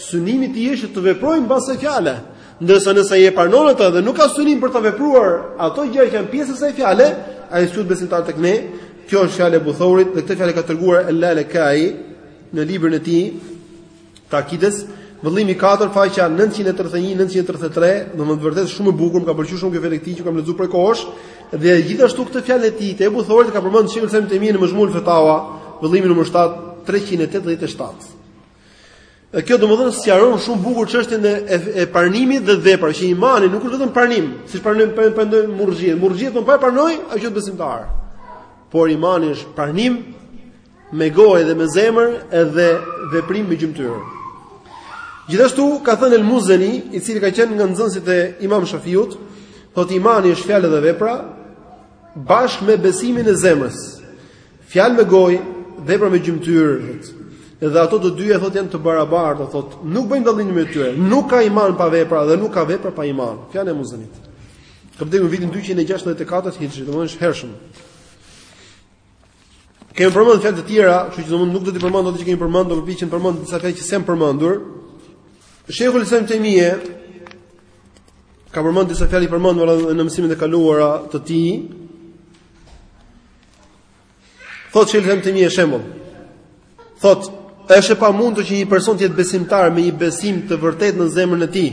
synimi i tij është që të veprojë mbas asaj fjale. Ndërsa nëse ai e pranon atë dhe nuk ka synim për të vepruar ato gjëra që janë pjesë e kësaj fjale, ai s'quhet besimtar tek ne, kjo është fjalë e Ebu Theurit dhe këtë fjalë e ka treguar El-Lalekai në librin e tij të akides, vëllimi i katërt, faqja 931, 933, domethënë vërtet shumë e bukur, më ka pëlqy shumë kjo fjalë e tij që kam lexu prej kohësh, dhe gjithashtu këtë fjalë e tij, të Ebu Theurit, e ka përmend Shejhul Islam ibn Tejmije në Mexhmu el Fetava, vëllimi numër 7, 387. E kjo domethënë sqaron shumë bukur çështjen e, e pranimit dhe veprave, që imani nuk është vetëm pranim, siç pretendojnë murxhiet, murxhiet thonë po e pranoi, ai quhet besimtar. Por imani është pranim, me gojë dhe me zemër dhe veprim me gjymtyrë. Gjithashtu ka thënë El Muzeni, i cili ka qenë nga nxënësit e Imam Shafiut, thotë imani është fjalë dhe vepra bashkë me besimin e zemrës. Fjalë me gojë, vepra me gjymtyrë. Dhe ato të dyja thotë janë të barabarta, thotë nuk bëjmë dallim mes tyre. Nuk ka iman pa vepra dhe nuk ka vepra pa iman. Fjalë e Muzenit. Ka vdekur në vitin 264 Hixhri, domethënë është i hershëm. Kemi përmend fjalë të tjera, kështu që domethënë nuk do t'i përmend ato që kemi përmendur, përpiqem përmend disa fjalë që s'i kemi përmendur. Shejhul Islam ibn Tejmije ka përmend disa fjalë i përmendëm në mësimet e kaluara të tij. Thotë Shejhul Islam ibn Tejmije shembull. Thotë, është e pamundur që një person të jetë besimtar me një besim të vërtetë në zemrën e tij,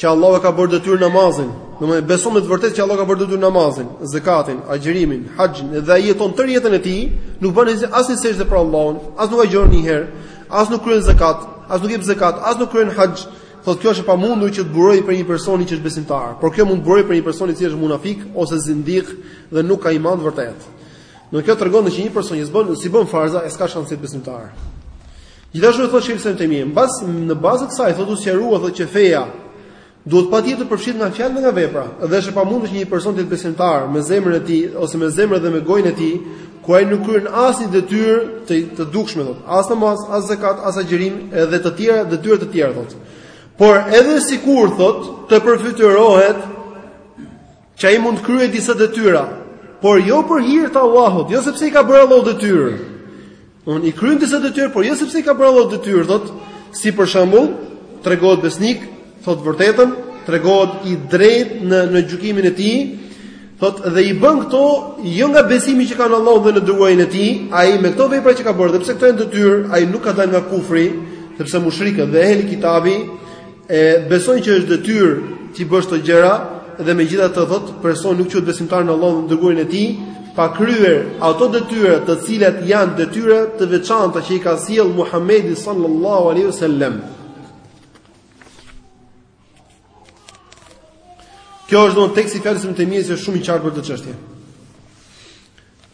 që Allahu e ka bërë detyrë namazin, domethënë beson me të vërtetë që Allahu e ka bërë detyrë namazin, zekatin, agjërimin, haxhin dhe ai jeton tërë jetën e tij, nuk bën asnjë sexhde për Allahun, as nuk agjëron një herë, as nuk kryen zekat, as nuk jep zekat, as nuk kryen haxh, thotë kjo është e pamundur që të burojë prej një personi që është besimtar, por kjo mund të burojë prej një personi i cili është munafik ose zindik dhe nuk ka iman të vërtetë. Domethënë kjo tregon se një person që s'bën, s'i bën farzet, e s'ka shans të jetë besimtar. Gjithashtu thotë Sheikh Ibn Taymiyyah, mbas në bazë të kësaj thotë u sqarua thotë që feja duhet patjetër të përfshihet nga fjalë dhe nga vepra, dhe është e pamundur që një person të jetë besimtar me zemrën e tij ose me zemrën dhe me gojën e tij, ku ai nuk kryen asnjë detyrë të të dukshme thotë, as namaz, as zakat, as agjërim, edhe të tjera detyra të tjera thotë. Por edhe sikur thotë të përfytyrohet Që ai mund të kryejë disa detyra, por jo për hir të Allahut, jo sepse i ka bërë Allahu detyrë. I kryen disa detyra, por jo sepse i ka bërë Allahu detyrë, thotë, si për shembull, tregohet besnik, thotë të vërtetën, tregohet i drejtë në në gjykimin e tij, Thot dhe i bën këto jo nga besimi që ka në Allahun dhe në të dërguarin e tij, ai me këto vepra që ka bërë, edhe pse këto janë detyrë, ai nuk ka dalë nga kufri, sepse mushrikët dhe ehli kitabi E besojnë që është detyrë t'i bësh këto gjëra dhe megjithatë thot person nuk quhet besimtar në Allahun dhe të dërguarin e tij pa kryer ato detyra të cilat janë detyra të veçanta që i ka sjell Muhamedi sallallahu alaihi wasallam. Kjo është domethënë teksti i fjalës së Ibn Taymiyyes që është shumë i qartë për këtë çështje.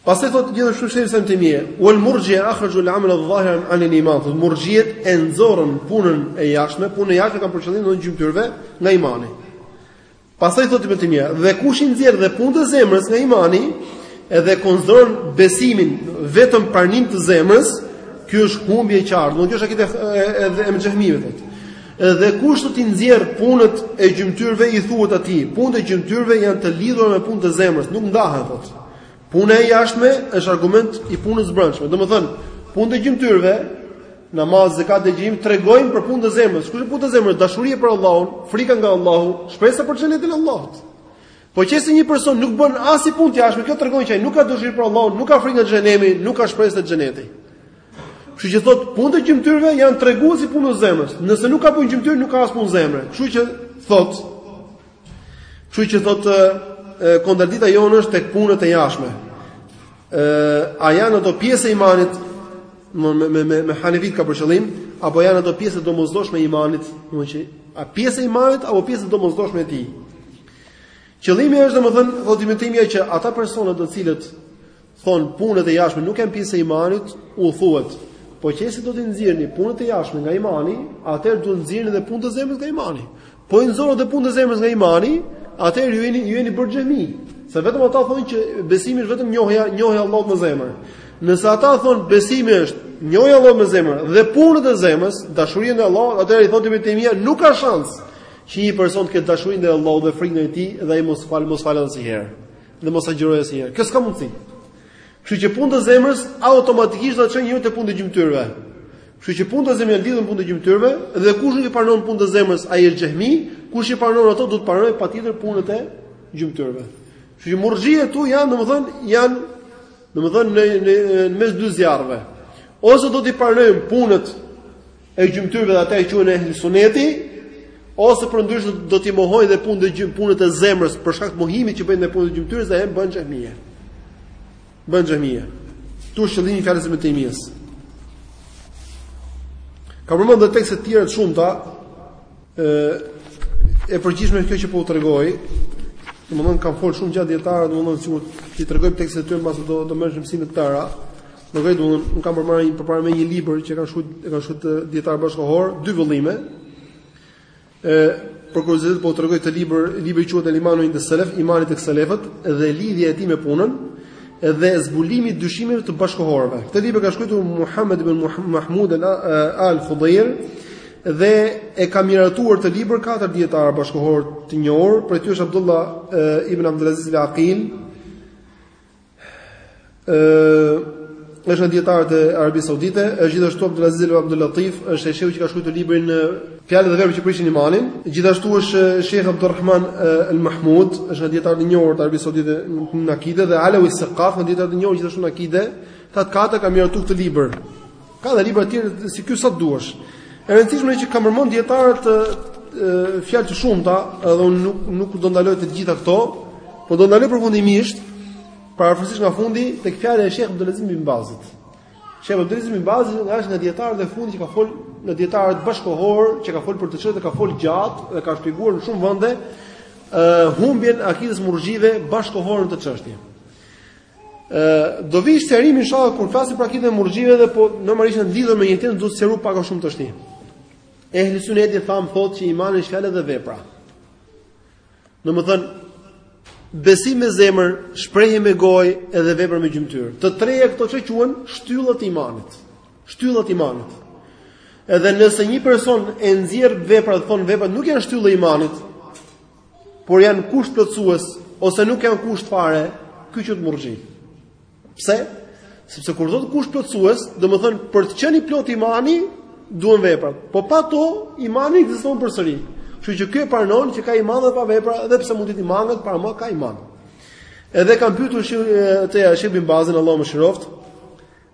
Pastaj thotë gjithashtu Sheikh Ibn Taymiyyah, "Wal murji'a akhraju al-'amal adh-dhahira 'an al-iman." Thotë murjiet e nxorën punën e jashtme, punën e jashtme ka për qëllim domethënë gjymtyrëve nga imani. Pastaj thotë Ibn Taymiyyah, "Dhe kush i nxjerr dhe punën e zemrës nga imani, edhe konsideron besimin vetëm pranim të zemrës, ky është humbje e qartë." Kjo është akideja e xhehmive thotë. Dhe kush do t'i nxjerrë punët e gjymtyrëve i thuhet atij, punët e gjymtyrëve janë të lidhura me punën e zemrës, nuk ndahen thotë. Puna e jashtme është argument i punës së brendshme. Domethënë, punët e gjymtyrëve, namaz, zakat, agjërim tregojnë për punën e zemrës. Kush janë punët e zemrës, dashuria për Allahun, frika nga Allahu, shpresa për xhenetin e Allahut. Po që se një person nuk bën asnjë punë të jashtme, kjo tregon që ai nuk ka dashuri për Allahun, nuk ka frikë nga xhehenemi, nuk ka shpresë te xheneti. Kështu që thotë, punët e gjymtyrëve janë tregues i punës së zemrës. Nëse nuk ka punë gjymtyrë, nuk ka as punë zemre. Kështu që thotë, Kështu që thotë kontradita jonë është tek punët e jashtme. Ë a janë ato pjesë e imanit me me me, me hanefitë ka për qëllim apo janë ato pjesë e domosdoshme e imanit, domethënë që a pjesë e imanit apo pjesë e domosdoshme e tij. Qëllimi është domethënë thotë Ibn Taymiyyah që ata persona të cilët thon punët e jashtme nuk janë pjesë e imanit, u thuhet, po qe se do të nxirrni punët e jashtme nga imani, atëherë duhet të nxirrni edhe punët e zemrës nga imani. Po i nxorët edhe punët e zemrës nga imani, atëherë ju jeni ju jeni bërë xhehmi. Se vetëm ata thonë që besimi është vetëm njohja, njohja e Allahut me zemër. Nëse ata thonë besimi është njohja e Allahut me zemër dhe punët e zemrës, dashuria ndaj Allahut, atëherë i thotë Ibn Taymiyyah nuk ka shans që një person të ketë dashurinë ndaj Allahut dhe frikën e tij dhe ai mos fal mos falet asnjëherë. Dhe mos agjërojë asnjëherë. Kjo s'ka mundësi. Kështu që punët e zemrës automatikisht do ta çojë njerin te punët e gjymtyrëve. Kështu që punët e zemrës janë lidhur me punët e gjymtyrëve dhe kush nuk i pranon punët e zemrës, ai është xhehmi, kush i pranon ato do të pranojë patjetër punët e gjymtyrëve. Kështu që murxhiet këtu janë, domethënë, janë domethënë në në në mes dy zjarrëve. Ose do t'i pranojnë punët e gjymtyrëve dhe ata quhen ehli suneti ose përndryshe do t'i mohojnë dhe punët e gjym punët e zemrës për shkak të mohimit që bëjnë me punët e gjymtyrës dhe bëhen xhehmia. Bëhen xhehmia. Ky është thelbi i fjalës së Ibn Tejmijes. Ka përmend edhe tekste të tjera të shumta ë e përgjithshme kjo që po u tregoj. Domthonë kanë fol shumë gjatë dijetarët, domthonë sikur t'i tregoj tekstet e tyre mbase do të merrte mësime të tëra. Më vjen unë, unë kam për marrë një përpara meje një libër që kanë shkruar, e kanë shkruar dijetarë bashkëkohorë, dy vëllime. Ë për kuriozitet po u tregoj këtë libër, libri quhet El Imanu inde Selef, Imani tek Selefët dhe lidhja e tij me punën dhe zbulimi i dyshimeve të bashkohorëve. Këtë libër e ka shkruar Muhammed ibn Mahmud al-Khudair dhe e ka miratuar këtë libër katër dijetarë bashkohorë të njohur, prej tyre është Abdullah ibn Abdulaziz al-Aqil, Ëh, është nga dijetarët e Arabisë Saudite, është gjithashtu Abdulaziz ibn Abdul Latif, është ai shehu që ka shkruar librin Fjalët dhe veprat që prishin imanin, gjithashtu është Sheikh Abdulrahman al-Mahmud, është nga dijetarët e njohur të Arabisë Saudite në akide dhe Alawi Saqaf, nga dijetarët e njohur gjithashtu në akide, këta katër kanë miratuar këtë libër. Ka dhe libra të tjerë si ky sa të duash. E rëndësishme që kanë përmend dijetarët fjalë të shumta, edhe unë nuk nuk do ndaloj të gjitha këto, por do ndaloj përfundimisht përafërsisht nga fundi tek fjala e Sheikh Abdulaziz bin Bazit. Sheikh Abdulaziz bin Bazi nga është nga dijetarët e fundit që ka fol nga dijetarët bashkohorë që ka fol për këtë çështje, ka fol gjatë dhe ka shpjeguar në shumë vende ë humbjen e akidës së murxhive bashkohorë në këtë çështje. do vijë sqarimi inshallah kur të flasim për akiden e murxhive dhe po normalisht janë lidhur me njëtjetrën do ta sqaroj pak a shumë tashti. Ehli suneti thamë thotë që imani është fjalë dhe vepra. Domethënë besim me zemër, shprehje me gojë edhe vepër me gjymtyrë. Të treja këto që quhen shtyllat e imanit. Shtyllat e imanit. Edhe nëse një person e nxjerr veprat, thonë veprat nuk janë shtyllë e imanit, por janë kusht plotësues ose nuk janë kusht fare, ky quhet murxhi. Pse? Sepse kur thotë kusht plotësues, domethënë për të qenë i plotë imani duhen veprat. Po pa ato imani ekziston përsëri. Kështu që ky e pranon që ka iman dhe pa vepra, edhe pse mund të jetë i mangët, por ama ka iman. Edhe e kanë pyetur te Sheh bin Bazin Allahu e mëshiroftë,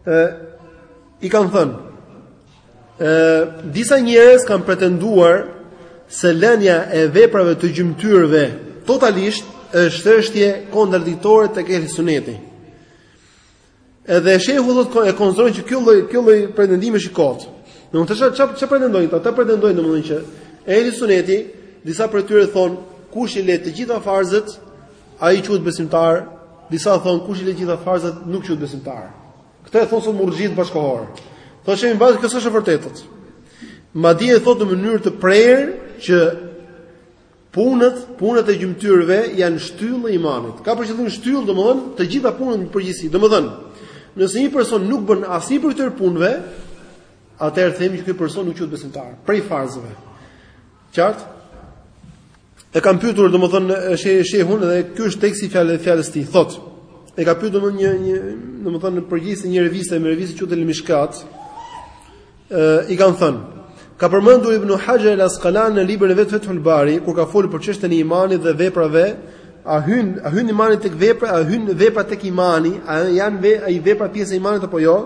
ë i kanë thënë ë disa njerëz kanë pretenduar se lënia e veprave të gjymtyrëve totalisht është çështje kontradiktore tek ehli suneti. Edhe shehu thotë e konsideron që kjo lloj kjo lloj pretendimi është i kotë. Domethënë çfarë, çfarë pretendojnë ata? Pretendojnë domethënë që ehli suneti, disa prej tyre thonë, kush i le të gjitha farzët, Ai quhet besimtar, disa thonë kush i le të gjitha farzat nuk quhet besimtar. Këtë e thonë sot murxhitë bashkëkohorë. Thotë sheh bin Bazi kjo s'është e vërtetë. Madje e thotë në mënyrë të prerë që punët, punët e gjymtyrëve janë shtyllë e imanit. Ka për qëllim shtyllë, domethënë, të gjitha punët në përgjithësi. Domethënë, nëse një person nuk bën asnjë prej këtyre punëve, atëherë themi që ky person nuk quhet besimtar, prej farzëve. Qartë? E kanë pyetur domethënë she shehun dhe ky është teksti i fjalës fjalës së tij thotë. E ka pyetur domethënë një një domethënë përgjegjësi i një reviste, revista quhet El-Mishkat. Ë i kanë thënë Ka përmendur Ibn Haxhar el-Askalani në librin e vet Fethul Bari kur ka folur për çështjen e imanit dhe veprave, a hyn a hyn imani tek vepra, a hyn vepra tek imani, a janë ve, a i vepra pjesë e imanit apo jo?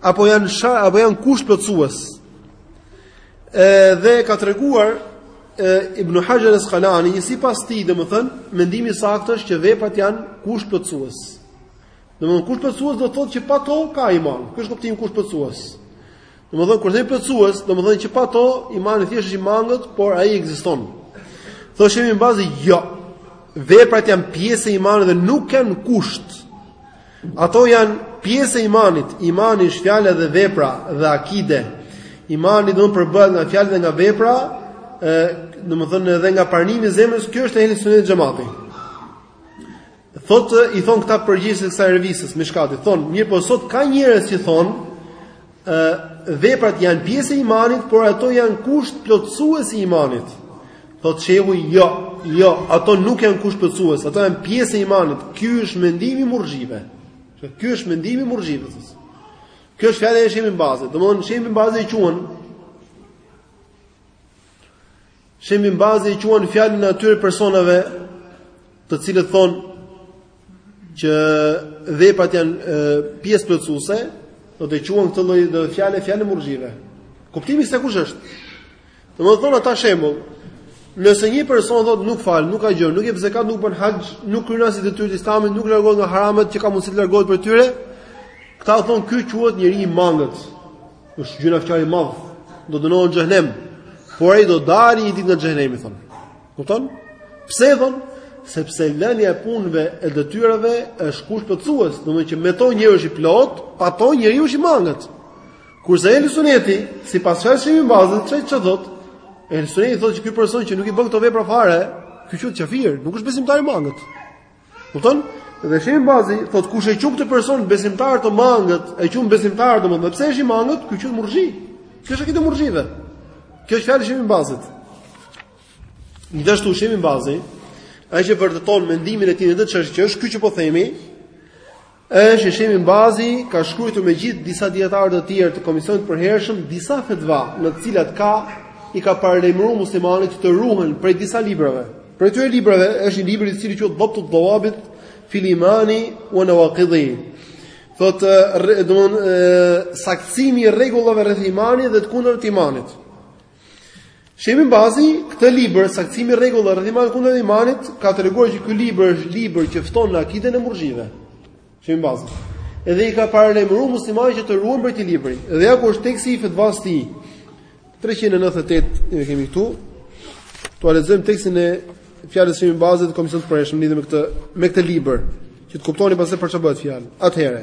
Apo janë sha, apo janë kusht plotësues? Dhe ka treguar Ibn Haxhar el-Askalani, ë sipas tij, domethënë, mendimi i saktë është që veprat janë kusht plotësues. Domethënë, kusht plotësues do thotë që pa to ka iman, ky është kuptimi kusht plotësues. Domethënë, kur themi plotësues, domethënë që pa to imani thjesht është i mangët, por ai ekziston. Thotë sheh bin Bazi, jo, veprat janë pjesë e imanit dhe nuk janë kusht. Ato janë pjesë e imanit. Imani është fjala dhe vepra dhe akide. Imani domethënë përbëhet nga fjala dhe nga vepra, ë, domethënë edhe nga pranimi i zemrës, kjo është ehli sunet xhemati. Thotë i thon këta përgjegjësit e kësaj revistës, Mishkatit thon, mirëpo sot ka njerëz që thon Ë veprat janë pjesë e imanit, por ato janë kusht plotësues i imanit. Thotë shehu, jo, jo, ato nuk janë kusht plotësues, ato janë pjesë e imanit. Ky është mendimi i murxhive. Ky është mendimi i murxhive. Kjo është fjala e sheh bin Bazit. Domthonë sheh bin Bazi e quan Sheh bin Bazi e quan fjalën e atyre personave të cilët thonë që veprat janë pjesë plotësuese, domethënë e quan këtë lloj fjale fjalë e murxhive. Kuptimi se kush është. Domethënë ata shembull, nëse një person thotë nuk fal, nuk agjëron, nuk jep zakat, nuk bën haxh, nuk kryen as detyrë të Islamit, nuk largohet nga haramet që ka mundësi të largohet prej tyre, këta thonë ky quhet njeri i mangët. Është gjynafçar i madh, do dënohet në xhenem, por ai do dali një ditë nga xhenemi thonë. Kupton? Pse thonë? Sepse lënia e punëve e detyrave është kusht plotësues, domethënë që me to njeriu është i plot, pa to njeriu është i mangët. Kurse ehli suneti, sipas sheh bin Bazit, ça thot, ehli suneti thotë që ky person që nuk i bën këto vepra fare, ky quhet qafir, nuk është besimtar i mangët. Kupton? Dhe sheh bin Bazi, thot kush e quan këtë person besimtar të mangët, e quan besimtar domethënë, pse është i mangët? Ky quhet murxhi. Kjo është akide e murxhive. Kjo është fjalë e sheh bin Bazit. Gjithashtu sheh bin Bazi, ai që vërteton mendimin e tij në këtë çështje, që është ky që po themi, Është që sheh bin Bazi ka shkruajtur me gjithë disa dijetarë të tjerë të komisionit të përhershëm disa fetva në të cilat ka i ka paralajmëruar muslimanët që të ruhen prej disa librave. Prej këtyre librave është një libër i cili quhet Dabtu Dawabit fil Imani wa Nawaqidihi. Thot domethënë saktësimi i rregullave rreth imanit dhe të kundërtat e imanit. Sheh bin Bazi, këtë libër, saktësimi i rregullave rreth imanit kundër imanit, ka treguar që ky libër është libër që fton në akiden e murxhive. Sheh bin Bazi. Edhe i ka paralajmëruar muslimanët që të ruhen prej këtij libri. Dhe ja ku është teksti i fetvas së tij. 398 e kemi këtu. T'ua lexojmë tekstin e fjalës së sheh bin Bazit dhe komisionit të përhershëm lidhur me këtë me këtë libër, që të kuptoni pastaj për çfarë bëhet fjalë. Atëherë,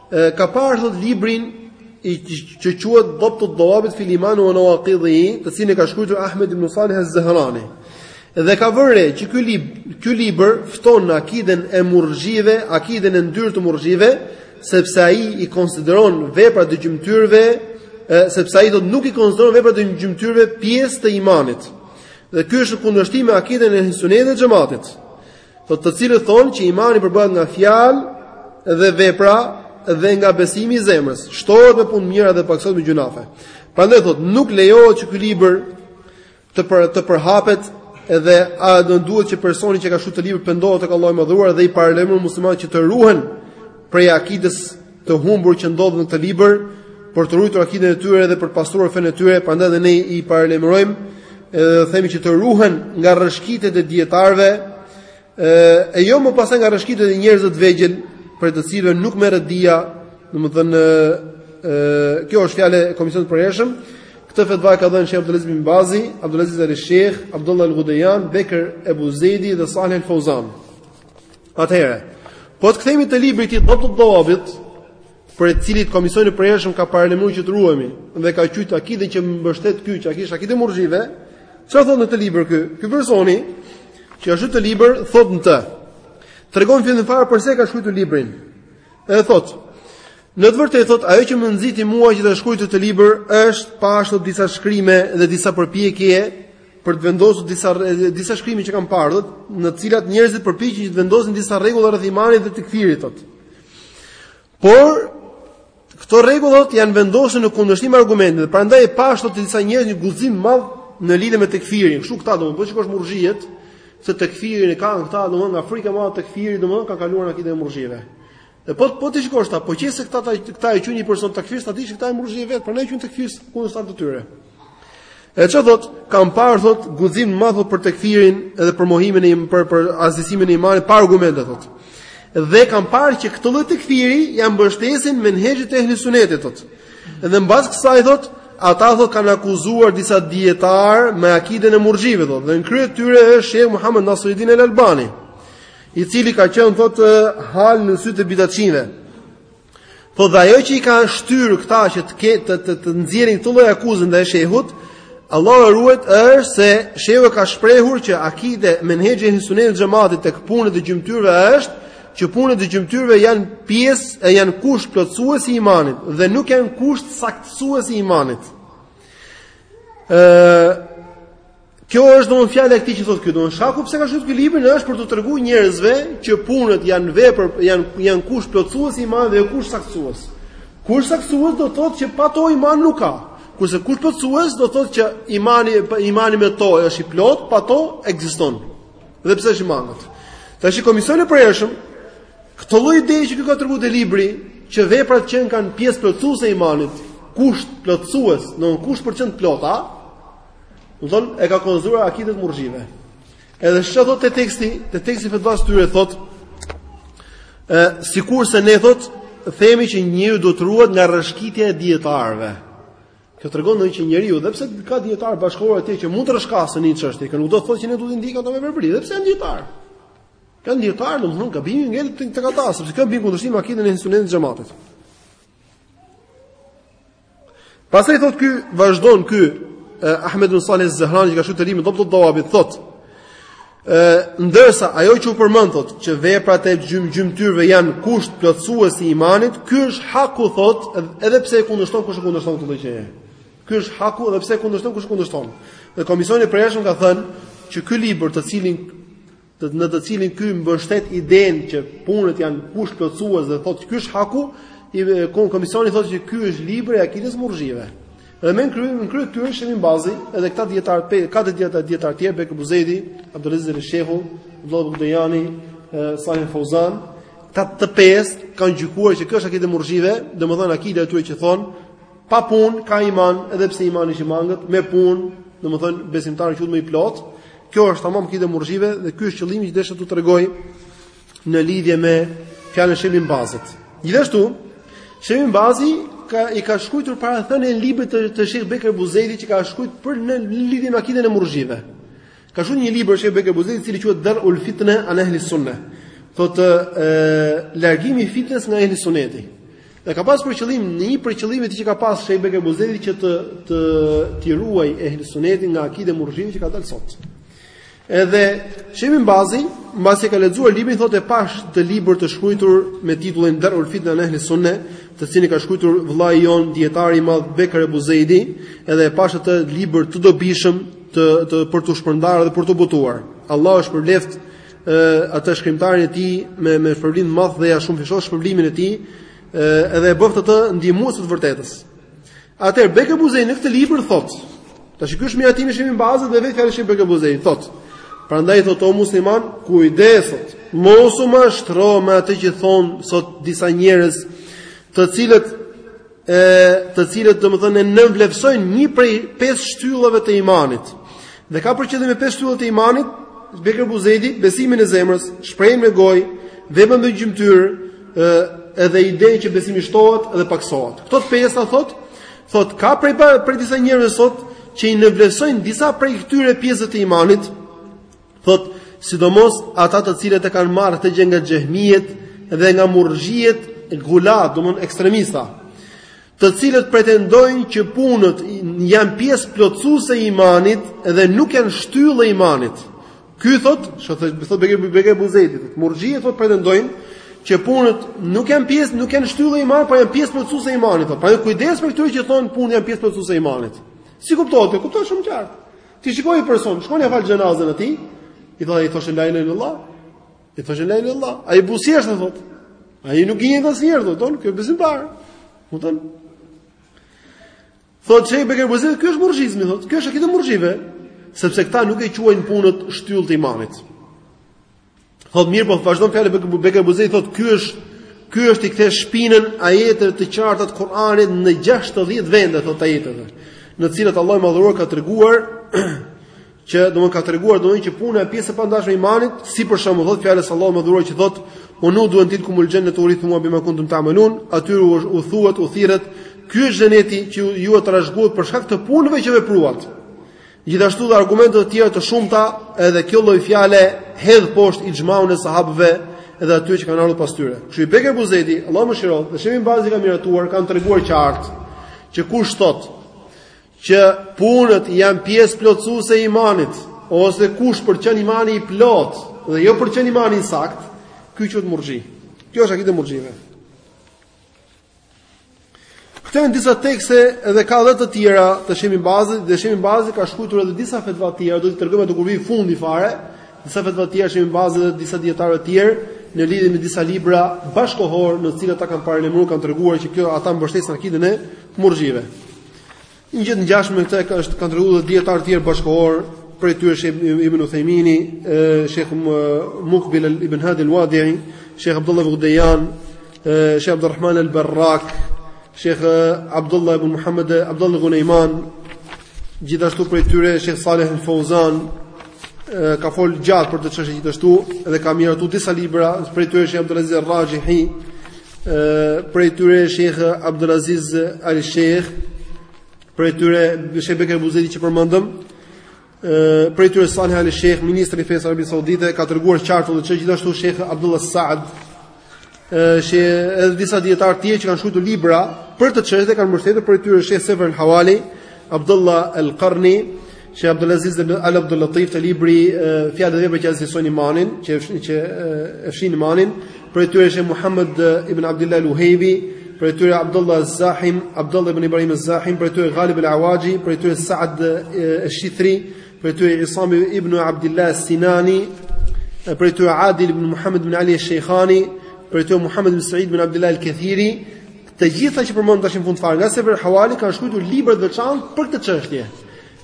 ka parë thot librin që quhet Dabt al-Dawabit fi al-Iman wa Nawaqidihi, të cilin e ka shkruar Ahmed ibn Salih al-Zahrani. Dhe ka vënë re që ky libër, ky libër fton në akiden e murxhive, akiden e ndyrë të murxhive, sepse ai i konsideron veprat e gjymtyrëve, sepse ai thotë nuk i konsideron veprat e gjymtyrëve pjesë të imanit. Dhe ky është kundërshtim me akiden e ehli sunetit dhe xhematit. Thotë të cilët thonë që imani përbëhet nga fjalë dhe vepra dhe nga besimi i zemrës. Shtohet me punë të mira dhe paksohet me gjynafe. Prandaj thotë nuk lejohet që ky libër të për, të përhapet edhe a do duhet që personi që ka shkruar këtë libër të pendohet tek Allahu i Madhëruar dhe i paralajmërojmë muslimanët që të ruhen prej akidës të humbur që ndodhet në këtë libër për të ruajtur akiden e tyre dhe për të pastruar fenë e tyre, prandaj dhe ne i paralajmërojmë edhe themi që të ruhen nga rrëshqitjet e dijetarëve, e jo më pas nga rrëshqitjet e njerëzve të vegjël, prej të cilëve nuk merret dija, domethënë ë kjo është fjalë e komisionit të përhershëm. Këtë fetva ka dhënë Sheikh Abdulaziz bin Bazi, Abdulaziz al-Sheikh, Abdullah al-Ghudayan, Bekr Abu Zeidi dhe Salih al-Fawzan. Atëherë, po të kthehemi te libri i tij Dobtu Dawabit, për të cilit komisioni i përhershëm ka paralajmëruar që të ruhemi dhe ka quajt akiden që mbështet ky, që ky ish akide e murxhive, çfarë thotë në këtë libër ky? Ky personi që ka shkruar këtë libër thotë në të. Tregon fillim fare përse ka shkruar librin. Edhe thotë Në të vërtetë thotë ajo që më nxiti mua që të shkruaj këtë libër është pashë thotë disa shkrime dhe disa përpjekje për të vendosur disa disa shkrime që kanë parë, në të cilat njerëzit përpiqen që të vendosin disa rregulla rreth imanit dhe tekfirit thotë. Por këto rregulla janë vendosur në kundërshtim me argumentet. Prandaj e pashë thotë te disa njerëz një guxim të madh në lidhje me tekfirin. Kështu këta domethënë, po shikosh murxhiet se tekfirin e kanë këta domethënë nga frika e madhe e tekfirit domethënë kanë kaluar në akiden e murxhive. E po po ti shikosh këta, po qe se këta këta e quajnë një person tekfir, ta dish këta janë murxhi vetë, prandaj quajnë tekfir kundërshtarët e tyre. E çfarë thot, kam parë thot guxim të madh për tekfirin edhe për mohimin e për për asgjësimin e imanit pa argumente thot. Dhe kam parë që këtë lloj tekfiri ia mbështesin menhexhit të ehli sunetit thot. Dhe mbas kësaj thot, ata thot kanë akuzuar disa dijetarë me akiden e murxhive thot. Dhe në krye të tyre është Sheikh Muhammed Nasruddin El Albani. i cili ka qenë thotë halë në sytë e bidatçinjve. Thotë dhe ajo që i ka shtyrë këta që të, të, të, të nxjerrin këtë lloj akuzën ndaj shehut, Allah e ruajt është se shehu ka shprehur që akidja, menhexhi i ehli sunetit xhamatit tek punët e gjymtyrëve është që punët e gjymtyrëve janë pjesë e janë kusht plotësues i imanit dhe nuk janë kusht saktësues i imanit. Ëh Kjo është domethënë fjala e këtij që thotë ky, domethënë shkaku pse ka shkruar këtë libër është për të treguar njerëzve që punët janë vepër, janë janë kusht plotësues i imanit dhe jo kusht saktësues. Kusht saktësues do thotë që pa to iman nuk ka. Kurse kusht plotësues do thotë që imani imani me to është i plot, pa to ekziston. Dhe pse është i mangët. Tashi komisioni i përhershëm këtë lloj ide që ky ka treguar te libri që veprat qenkan pjesë plotësuese e imanit, kusht plotësues, domthon kusht për t'qenë plotë, Domethënë e ka konsideruar akide të murxhive. Edhe çka thotë te teksti, te teksti i fetvasë tyre thotë ë sikurse ne thotë themi që njeriu duhet të ruhet nga rrëshkitja e dijetarëve. Kjo tregon domethënë që njeriu, dhe pse ka dijetarë bashkëkohorë atje që mund të rrëshqasin në çështje, kjo nuk do të thotë që ne duhet t'i ndjekim ata me verbri, dhe pse janë dijetarë. Janë dijetarë, domthon gabimi ngel tek ata, sepse kjo bie në kundërshtim me akiden e ehli sunetit xhamatit. Pastaj thotë ky, vazhdon ky Ahmed ibn Salih al-Zahran që ka shkruar librin Dobtu Dawabit thotë ë ndërsa ajo që u përmend thotë që veprat e gjym gjymtyrve janë kusht plotësues i imanit, ky është haku thotë edhe pse e kundërshton kush e kundërshton këtë lloj gjëje. Ky është haku edhe pse e kundërshton kush e kundërshton. Dhe komisioni i përhershëm ka thënë që ky libër të cilin në të cilin ky mbështet idenë që punët janë kusht plotësues dhe thotë ky është haku, komisioni thotë që ky është libri i akides së murxhive. Dhe me krye në krye të tyre sheh Bin Bazi edhe këta dijetarë, katër dijetarë dijetarë tjerë Bekr Ebu Zejdi, Abdulaziz El Shehu, Abdullah Gudejani, Salih Fauzan, këta të pesë kanë gjykuar që kjo është akide e murxhive, domethënë akidja e atyre që thonë Pa punë ka iman, edhe pse imani është i mangët, me punë, domethënë besimtari qoftë më i plotë. Kjo është tamam akide e murxhive dhe ky është qëllimi që desha t'u tregoj në lidhje me fjalën e sheh Bin Bazit. Gjithashtu, sheh Bin Bazi ka i ka shkruar parathënien e librit të Sheikh Bekr Ebu Zejdit që ka shkruar për në lidhje me akiden e murxhive. Ka shkruar një libër Sheikh Bekr Ebu Zejdi i cili quhet Der ul Fitne an Ahli Sunne. Thotë largimi i fitnes nga Ehli Sunneti. Dhe ka pas për qëllim në një prej qëllimeve që ka pas Sheikh Bekr Ebu Zejdi që të të të ruajë Ehli Sunnetin nga akidja e murxhive që ka dalë sot. Edhe Sheikh Bin Bazi, mbasi e ka lexuar librin thotë e pashë këtë libër të shkrujtur me titullin Der ul Fitne an Ahli Sunne, të cilin e ka shkrujtur vëllai jonë dijetari i madh Bekr Ebu Zejdi, edhe e pashë atë libër të dobishëm të të për t'u shpërndarë dhe për t'u botuar. Allahu e shpërbleftë atë shkrimtarin e tij me me shpërblim të madh dhe ia shumëfishoftë shpërblimin e tij, edhe e bëftë atë ndihmues të së vërtetës. Atëherë Bekr Ebu Zejdi në këtë libër thot, tash ky është miratimi i sheh Bin Bazit dhe vetë fjala e sheh Bekr Ebu Zejdit thot. Prandaj thot o musliman, kujdes thot, mos u mashtro me atë që thonë sot disa njerëz, të cilët e të cilët domethënë nënvleftësojnë një prej pesë shtyllave të imanit. Dhe ka për qëllim me pesë shtyllat e imanit, Bekr Ebu Zejdi, besimin e zemrës, shprehjen me gojë, veprën me gjymtyrë, edhe idenë që besimi shtohet dhe paksohet. Këto të pesa thot, thot ka prej prej disa njerëz sot që i nënvleftësojnë disa prej këtyre pjesëve të imanit, Thot, sidomos ata të cilët e kanë marrë këtë gjë nga xhehmijet dhe nga murxhiet gulat, domethënë ekstremista, të cilët pretendojnë që punët janë pjesë plotësuese e imanit dhe nuk janë shtyllë e imanit. Ky thot, thotë, thotë Bekr Bekr Ebu Zejdi, thotë murxhiet thot pretendojnë që punët nuk janë pjesë, nuk janë shtyllë e imanit, por janë pjesë plotësuese e imanit. Pra kujdes prej këtyre që thonë punët janë pjesë plotësuese e imanit. Si kuptohet? E kuptoj shumë qartë. Ti shikoj një person, shkon ia fal xhenazen atij, i thotë ai thoshë la ilaha illallah. I thoshë la ilaha illallah. Ai buzëqesh e thotë. Ai nuk i njeh asnjëherë, do të thonë, ky është besimtar. Do të thonë. Thotë sheh Bekr Ebu Zejdi, ky është murxhizmi, thotë. Kjo është akide e murxhive, sepse këta nuk e quajnë punët shtyllë të imanit. Thot mirë, po vazhdon fjalën Bekër Buzejdi thot ky është ky është i kthe shpinën ajeteve të qarta të Kur'anit në 60 vende thot ajeteve, në të cilat Allahu i Madhëruar ka treguar që do të ka treguar do të që puna është pjesë e pandashme e imanit, si për shembull thot fjala e Allahut të Madhëruar që thot ue nudu en tilkumul xhennetu urithtumuha bima kuntum ta'malun, atyre u thuhet u thirret ky është xheneti që ju e trashëguat për shkak të punëve që vepruat. Gjithashtu dhe argumente të tjera të shumta, edhe kjo lloj fjale hedh poshtë ixhmaun e sahabëve dhe atyre që kanë ardhur pas tyre. Kështu i Bekër Ebu Zejdi, Allahu e mëshiroft, dhe Sheh Bin Bazi i ka miratuar, kanë treguar qartë që kush thot që punët janë pjesë plotësuese e imanit, ose kusht për qenë imani i plot dhe jo për qenë imani i sakt, ky quhet murxhi. Kjo është akide e murxhive. Këto janë disa tekste dhe ka edhe të tjera të Sheh Bin Bazit, dhe Sheh Bin Bazi ka shkruar edhe disa fetva të tjera, do t'i tregojmë ato kur vjen fundi fare, disa fetva të tjera të Sheh Bin Bazit dhe disa dijetarë të tjerë në lidhje me disa libra bashkohor në të cilat ata kanë paralajmëruar, kanë treguar që kjo ata mbështesin akidën e murxhive. Një gjë të ngjashme me këtë çështje kanë treguar edhe dijetarë të tjerë bashkëkohor, prej tyre Sheikh Ibn Uthaymini, Sheikh Muqbil Ibn Hadi Al-Wadi'i, Sheikh Abdullah Ghudayan, Sheikh Abdulrahman Al-Barrak, Sheikh Abdullah Ibn Muhammad Abdullah Ghunayman, gjithashtu prej tyre Sheikh Saleh Al-Fawzan, ka fol gjatë për këtë çështje gjithashtu dhe ka miratuar disa libra prej tyre Sheikh Abdulaziz Rajihi prej tyre Sheikh Abdulaziz Al Sheikh prej tyre Sheikh Bekër Ebu Zejdi që përmendëm prej tyre Salih Al Sheikh ministri i Fesë i Arabisë Saudite ka treguar qartë këtë çështje gjithashtu Sheikh Abdullah Saad edhe disa dijetarë të tjerë që kanë shkruar libra për këtë çështje e kanë mbështetur prej tyre Sheh Sefer al-Hawali, Abdullah al-Qarni, Sheh Abdulaziz al Abdul Latif te libri Fjalët e veprat që asgjësojnë imanin, që që e fshin imanin, prej tyre Sheh Muhammad ibn Abdullah al-Uhaybi, prej tyre Abdullah al-Zahim, Abdullah ibn Ibrahim al-Zahim, prej tyre Ghalib al-Awaji, prej tyre Sa'd al-Shithri, Prej tyre Isam ibn Abdullah Sinani, prej tyre Adil ibn Muhammad ibn Ali al-Shaykhani, prej tyre Muhammad ibn Sa'id ibn Abdullah al-Kathiri, të gjithë ata që përmenda tash në fund fare, nga Sefer Hawali kanë shkruar libra të veçantë për këtë çështje.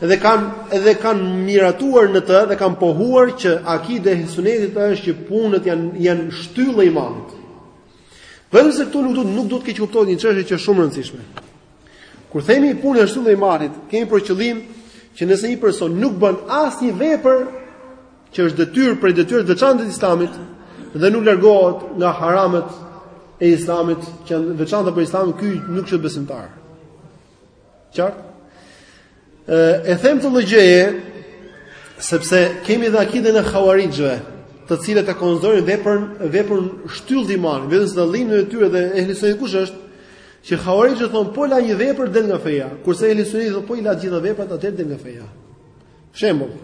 Dhe kanë edhe kanë miratuar në të dhe kanë pohuar që akide e ehli sunetit është që punët janë janë shtyllë e imanit. Vetëm se këtu nuk do nuk duhet të keqkuptohet një çështje që është shumë e rëndësishme. Kur themi puna është shtyllë e imanit, kemi për qëllim që nëse një person nuk bën asnjë vepër që është detyrë prej detyrave të veçanta të Islamit dhe nuk largohet nga haramet e Islamit që janë të veçanta për Islamin, ky nuk është besimtar. Qartë? E them të lëgjeje, sepse kemi dhe akiden e hauarixhëve, të cilët e konsiderojnë veprën, veprën shtyllë të imanit, vetëm se dallimi i tyre dhe ehli sunetit kush është, që hauarixhët thonë, po la një vepër del nga feja, kurse ehli suneti thotë po i la të gjitha veprat atëherë del nga feja. Shembull,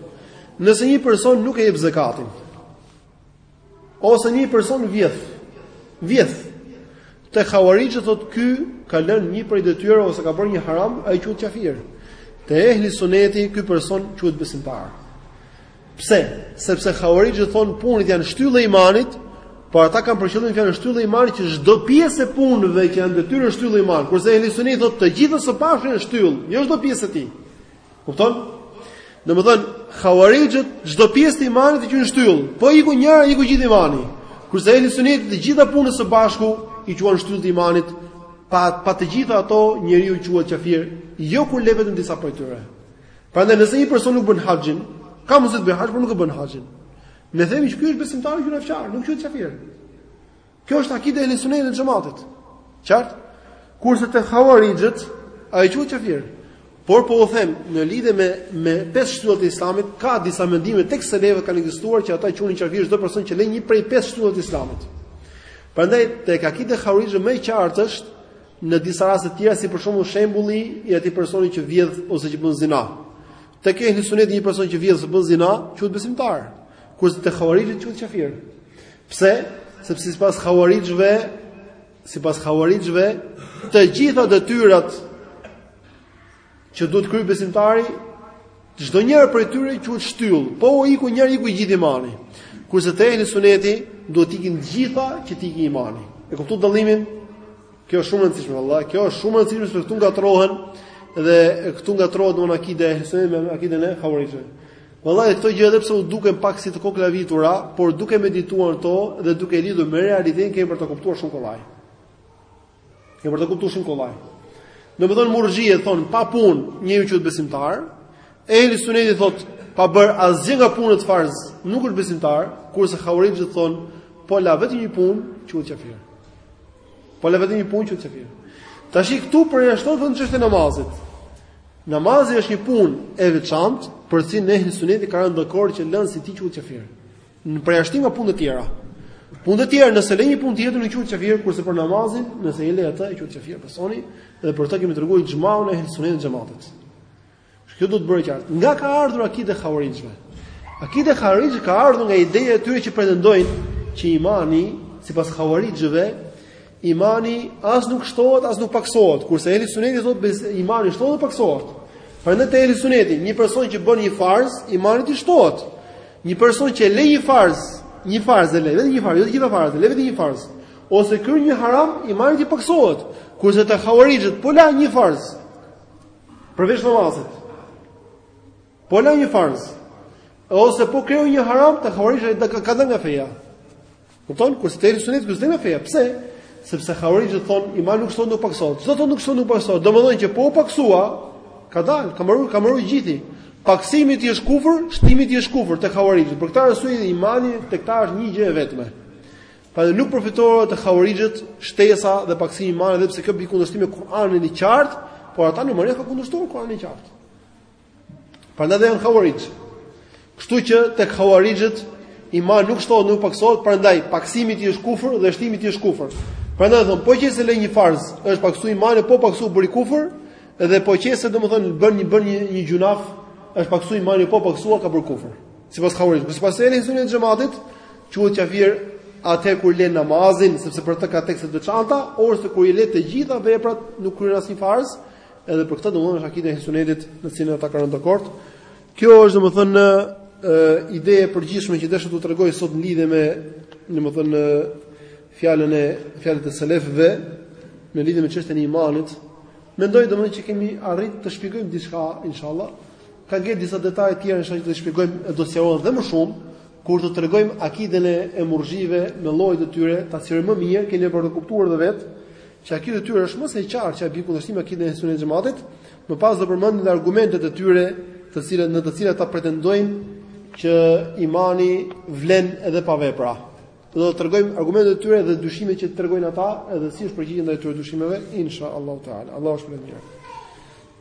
nëse një person nuk e jep zekatin, Ose një person vjedh. Vjedh. Te hauarixhët thotë ky ka lënë një prej detyrave ose ka bërë një haram, ai quhet kafir. Te ehli suneti ky person quhet besimtar. Pse? Sepse hauarixhët thonë punët janë shtyllë e imanit, por ata kanë për qëllim fjalën shtyllë e imanit që çdo pjesë e punëve që janë detyrë shtyllë e imanit. Kurse ehli suneti thotë të gjitha së bashku janë shtyllë, jo çdo pjesë e tij. Kupton? Domethënë, hauarixhët çdo pjesë të imanit e quajnë shtyllë. Po iku njëra, iku gjithë imani. Kurse ehli suneti të gjitha punët së bashku i quan shtyllë të imanit. Pa pa të gjitha ato njeriu quhet kafir, jo kur le vetëm disa prej tyre. Prandaj nëse një person nuk bën haxhin, ka mundësi të bëjë haxh, por nuk e bën haxhin. Ne themi që ky është besimtar gjynahqar, nuk quhet kafir. Kjo është akide e ehli sunetit e xhematit. Qartë? Kurse te hauarixhët, ai quhet qafir. Por po u them, në lidhe me, me pesë shtyllat e islamit, ka disa mendime tek selefët kanë ekzistuar që ata quajnë qafir çdo person që le një prej pesë shtyllat e islamit. Prandaj tek akide e hauarixhëve më e qartë është në disa raste të tjera si për shembull shembulli i atij personi që vjedh ose që bën zina. Tek ehli suneti një person që vjedh ose bën zina, quhet besimtar. Kurse te hauarixhët quhet kafir. Pse? Sepse sipas hauarixhëve, sipas hauarixhëve, të gjitha detyrat që duhet kryejë besimtari, çdo njëra prej tyre quhet shtyllë. Po u iku njëri iku i gjithë imani. Kurse te ehli suneti duhet të ikin të gjitha që të iki imani. E kuptu dallimin? Kjo është shumë e rëndësishme vallahi, kjo është shumë e rëndësishme se këtu ngatrohen dhe këtu ngatrohet domethënë akide e sunetit me akiden e hauarixhëve. Vallahi këto gjëra edhe pse u duken pak si të koklavitura, por duke medituar në to dhe duke lidhur me realitetin kemi për ta kuptuar shumë kollaj. Kemi për ta kuptuar shumë kollaj. Domethënë murxhie thonë pa punë njeriu quhet besimtar, ehli suneti thotë pa bërë asgjë nga punët farz, nuk është besimtar, kurse hauarixhët thonë po la vetëm një punë quhet qafir. Po le vetëm një punë quhet qafir. Tashi këtu përjashton thonë çështjen e namazit. Namazi është një punë e veçantë, për cilën ehli suneti ka rënë dakord që lënësi i tij quhet qafir. Në përjashtim nga punët e tjera. Punët e tjera nëse lë një punë tjetër nuk quhet qafir, kurse për namazin, nëse e lë atë quhet qafir personi, dhe për të kemi treguar ixhmaun e ehli sunetit e xhematit. Kjo do të bëhet e qartë. Nga ka ardhur akidja e Khawarijve? Akidja e Khawarijve ka ardhur nga ideja e tyre që pretendojnë që imani sipas Khawarijve imani as nuk shtohet as nuk paksohet, kurse Ehli Suneti thotë se imani shtohet dhe paksohet. Prandaj te Ehli Suneti, një person që bën një farz, imani i shtohet. Një person që lë një farz, një farz e lë, vetëm një farz, jo të gjitha farzet, lë vetëm një farz. Ose kryen një haram, imani i paksohet. Kurse te Khawarijët po la një farz, Përveç namazit. Po la një farz. Ose po kreu një haram te Khawarijët ka dalë nga feja. Kupton? Kurse te Ehli Suneti, s'ka dalë nga feja. Pse? Sepse Khawarijët thonë, imani nuk shtohet nuk paksohet. Ç'do thotë nuk shtohet nuk paksohet. Domethënë që po u paksua, ka dalë, ka maru, ka maru i gjithi. Paksimi i tij është kufër, shtimi i tij është kufër te Khawarijët. Për këtë arsye imani te ta është një gjë e vetme. Pra nuk përfytyrohet te Khawarijët shtesa dhe pakësimi i imanit edhe pse kjo bie në kundërshtim me Kur'anin e qartë, por ata nuk Khawarijët kanë kundërshtuar Kur'anin e qartë. Prandaj dhe janë Khawarij. Kështu që tek Khawarijët imani nuk shtohet, nuk pakësohet, prandaj pakësimi i tij është kufër dhe shtimi i tij është kufër. Prandaj thonë, po qe se lë një farz, është pakësu imani, po u pakësu bëri kufër, dhe po qe se domethënë bën një bën një, një gjynah, është pakësu imani, po u pakësua ka bërë kufër. Sipas Khawarijve, sipas Ehli Sunetit dhe Xhematit, Quhet kafir atëherë kur e lë namazin, sepse për të ka tekste të veçanta, ose kur i lë të gjitha veprat, nuk kryen asnjë farz, edhe për këtë domethënë është akidja e Ehli Sunetit, në të cilën ata kanë rënë dakord. Kjo është domethënë ideja e përgjithshme që desha të tregoj sot në lidhje me domethënë fjalën e fjalët e selefëve në lidhje me çështjen e imanit. Mendoj domethënë që kemi arrit të shpjegojmë diçka inshallah. Ka dhe disa detaje të tjera që do të shpjegojmë do të shpjegojmë edhe më shumë Kur do të tregojmë akiden e e murxhiave me llojet e tyre, ta sqarojmë më mirë, keni për të kuptuar edhe vetë që akida e tyre është më së e qartë që bie në kundërshtim me akiden e Ehli Sunetit Xhematit, më pas do përmendim dhe argumentet e tyre, të cilat në të cilat ata pretendojnë që imani vlen edhe pa vepra. Do të tregojmë argumentet e tyre dhe dyshimet që tregojnë ata, edhe si është përgjigjja ndaj këtyre dyshimeve, inshallah taala. Allahu shpëton mirë.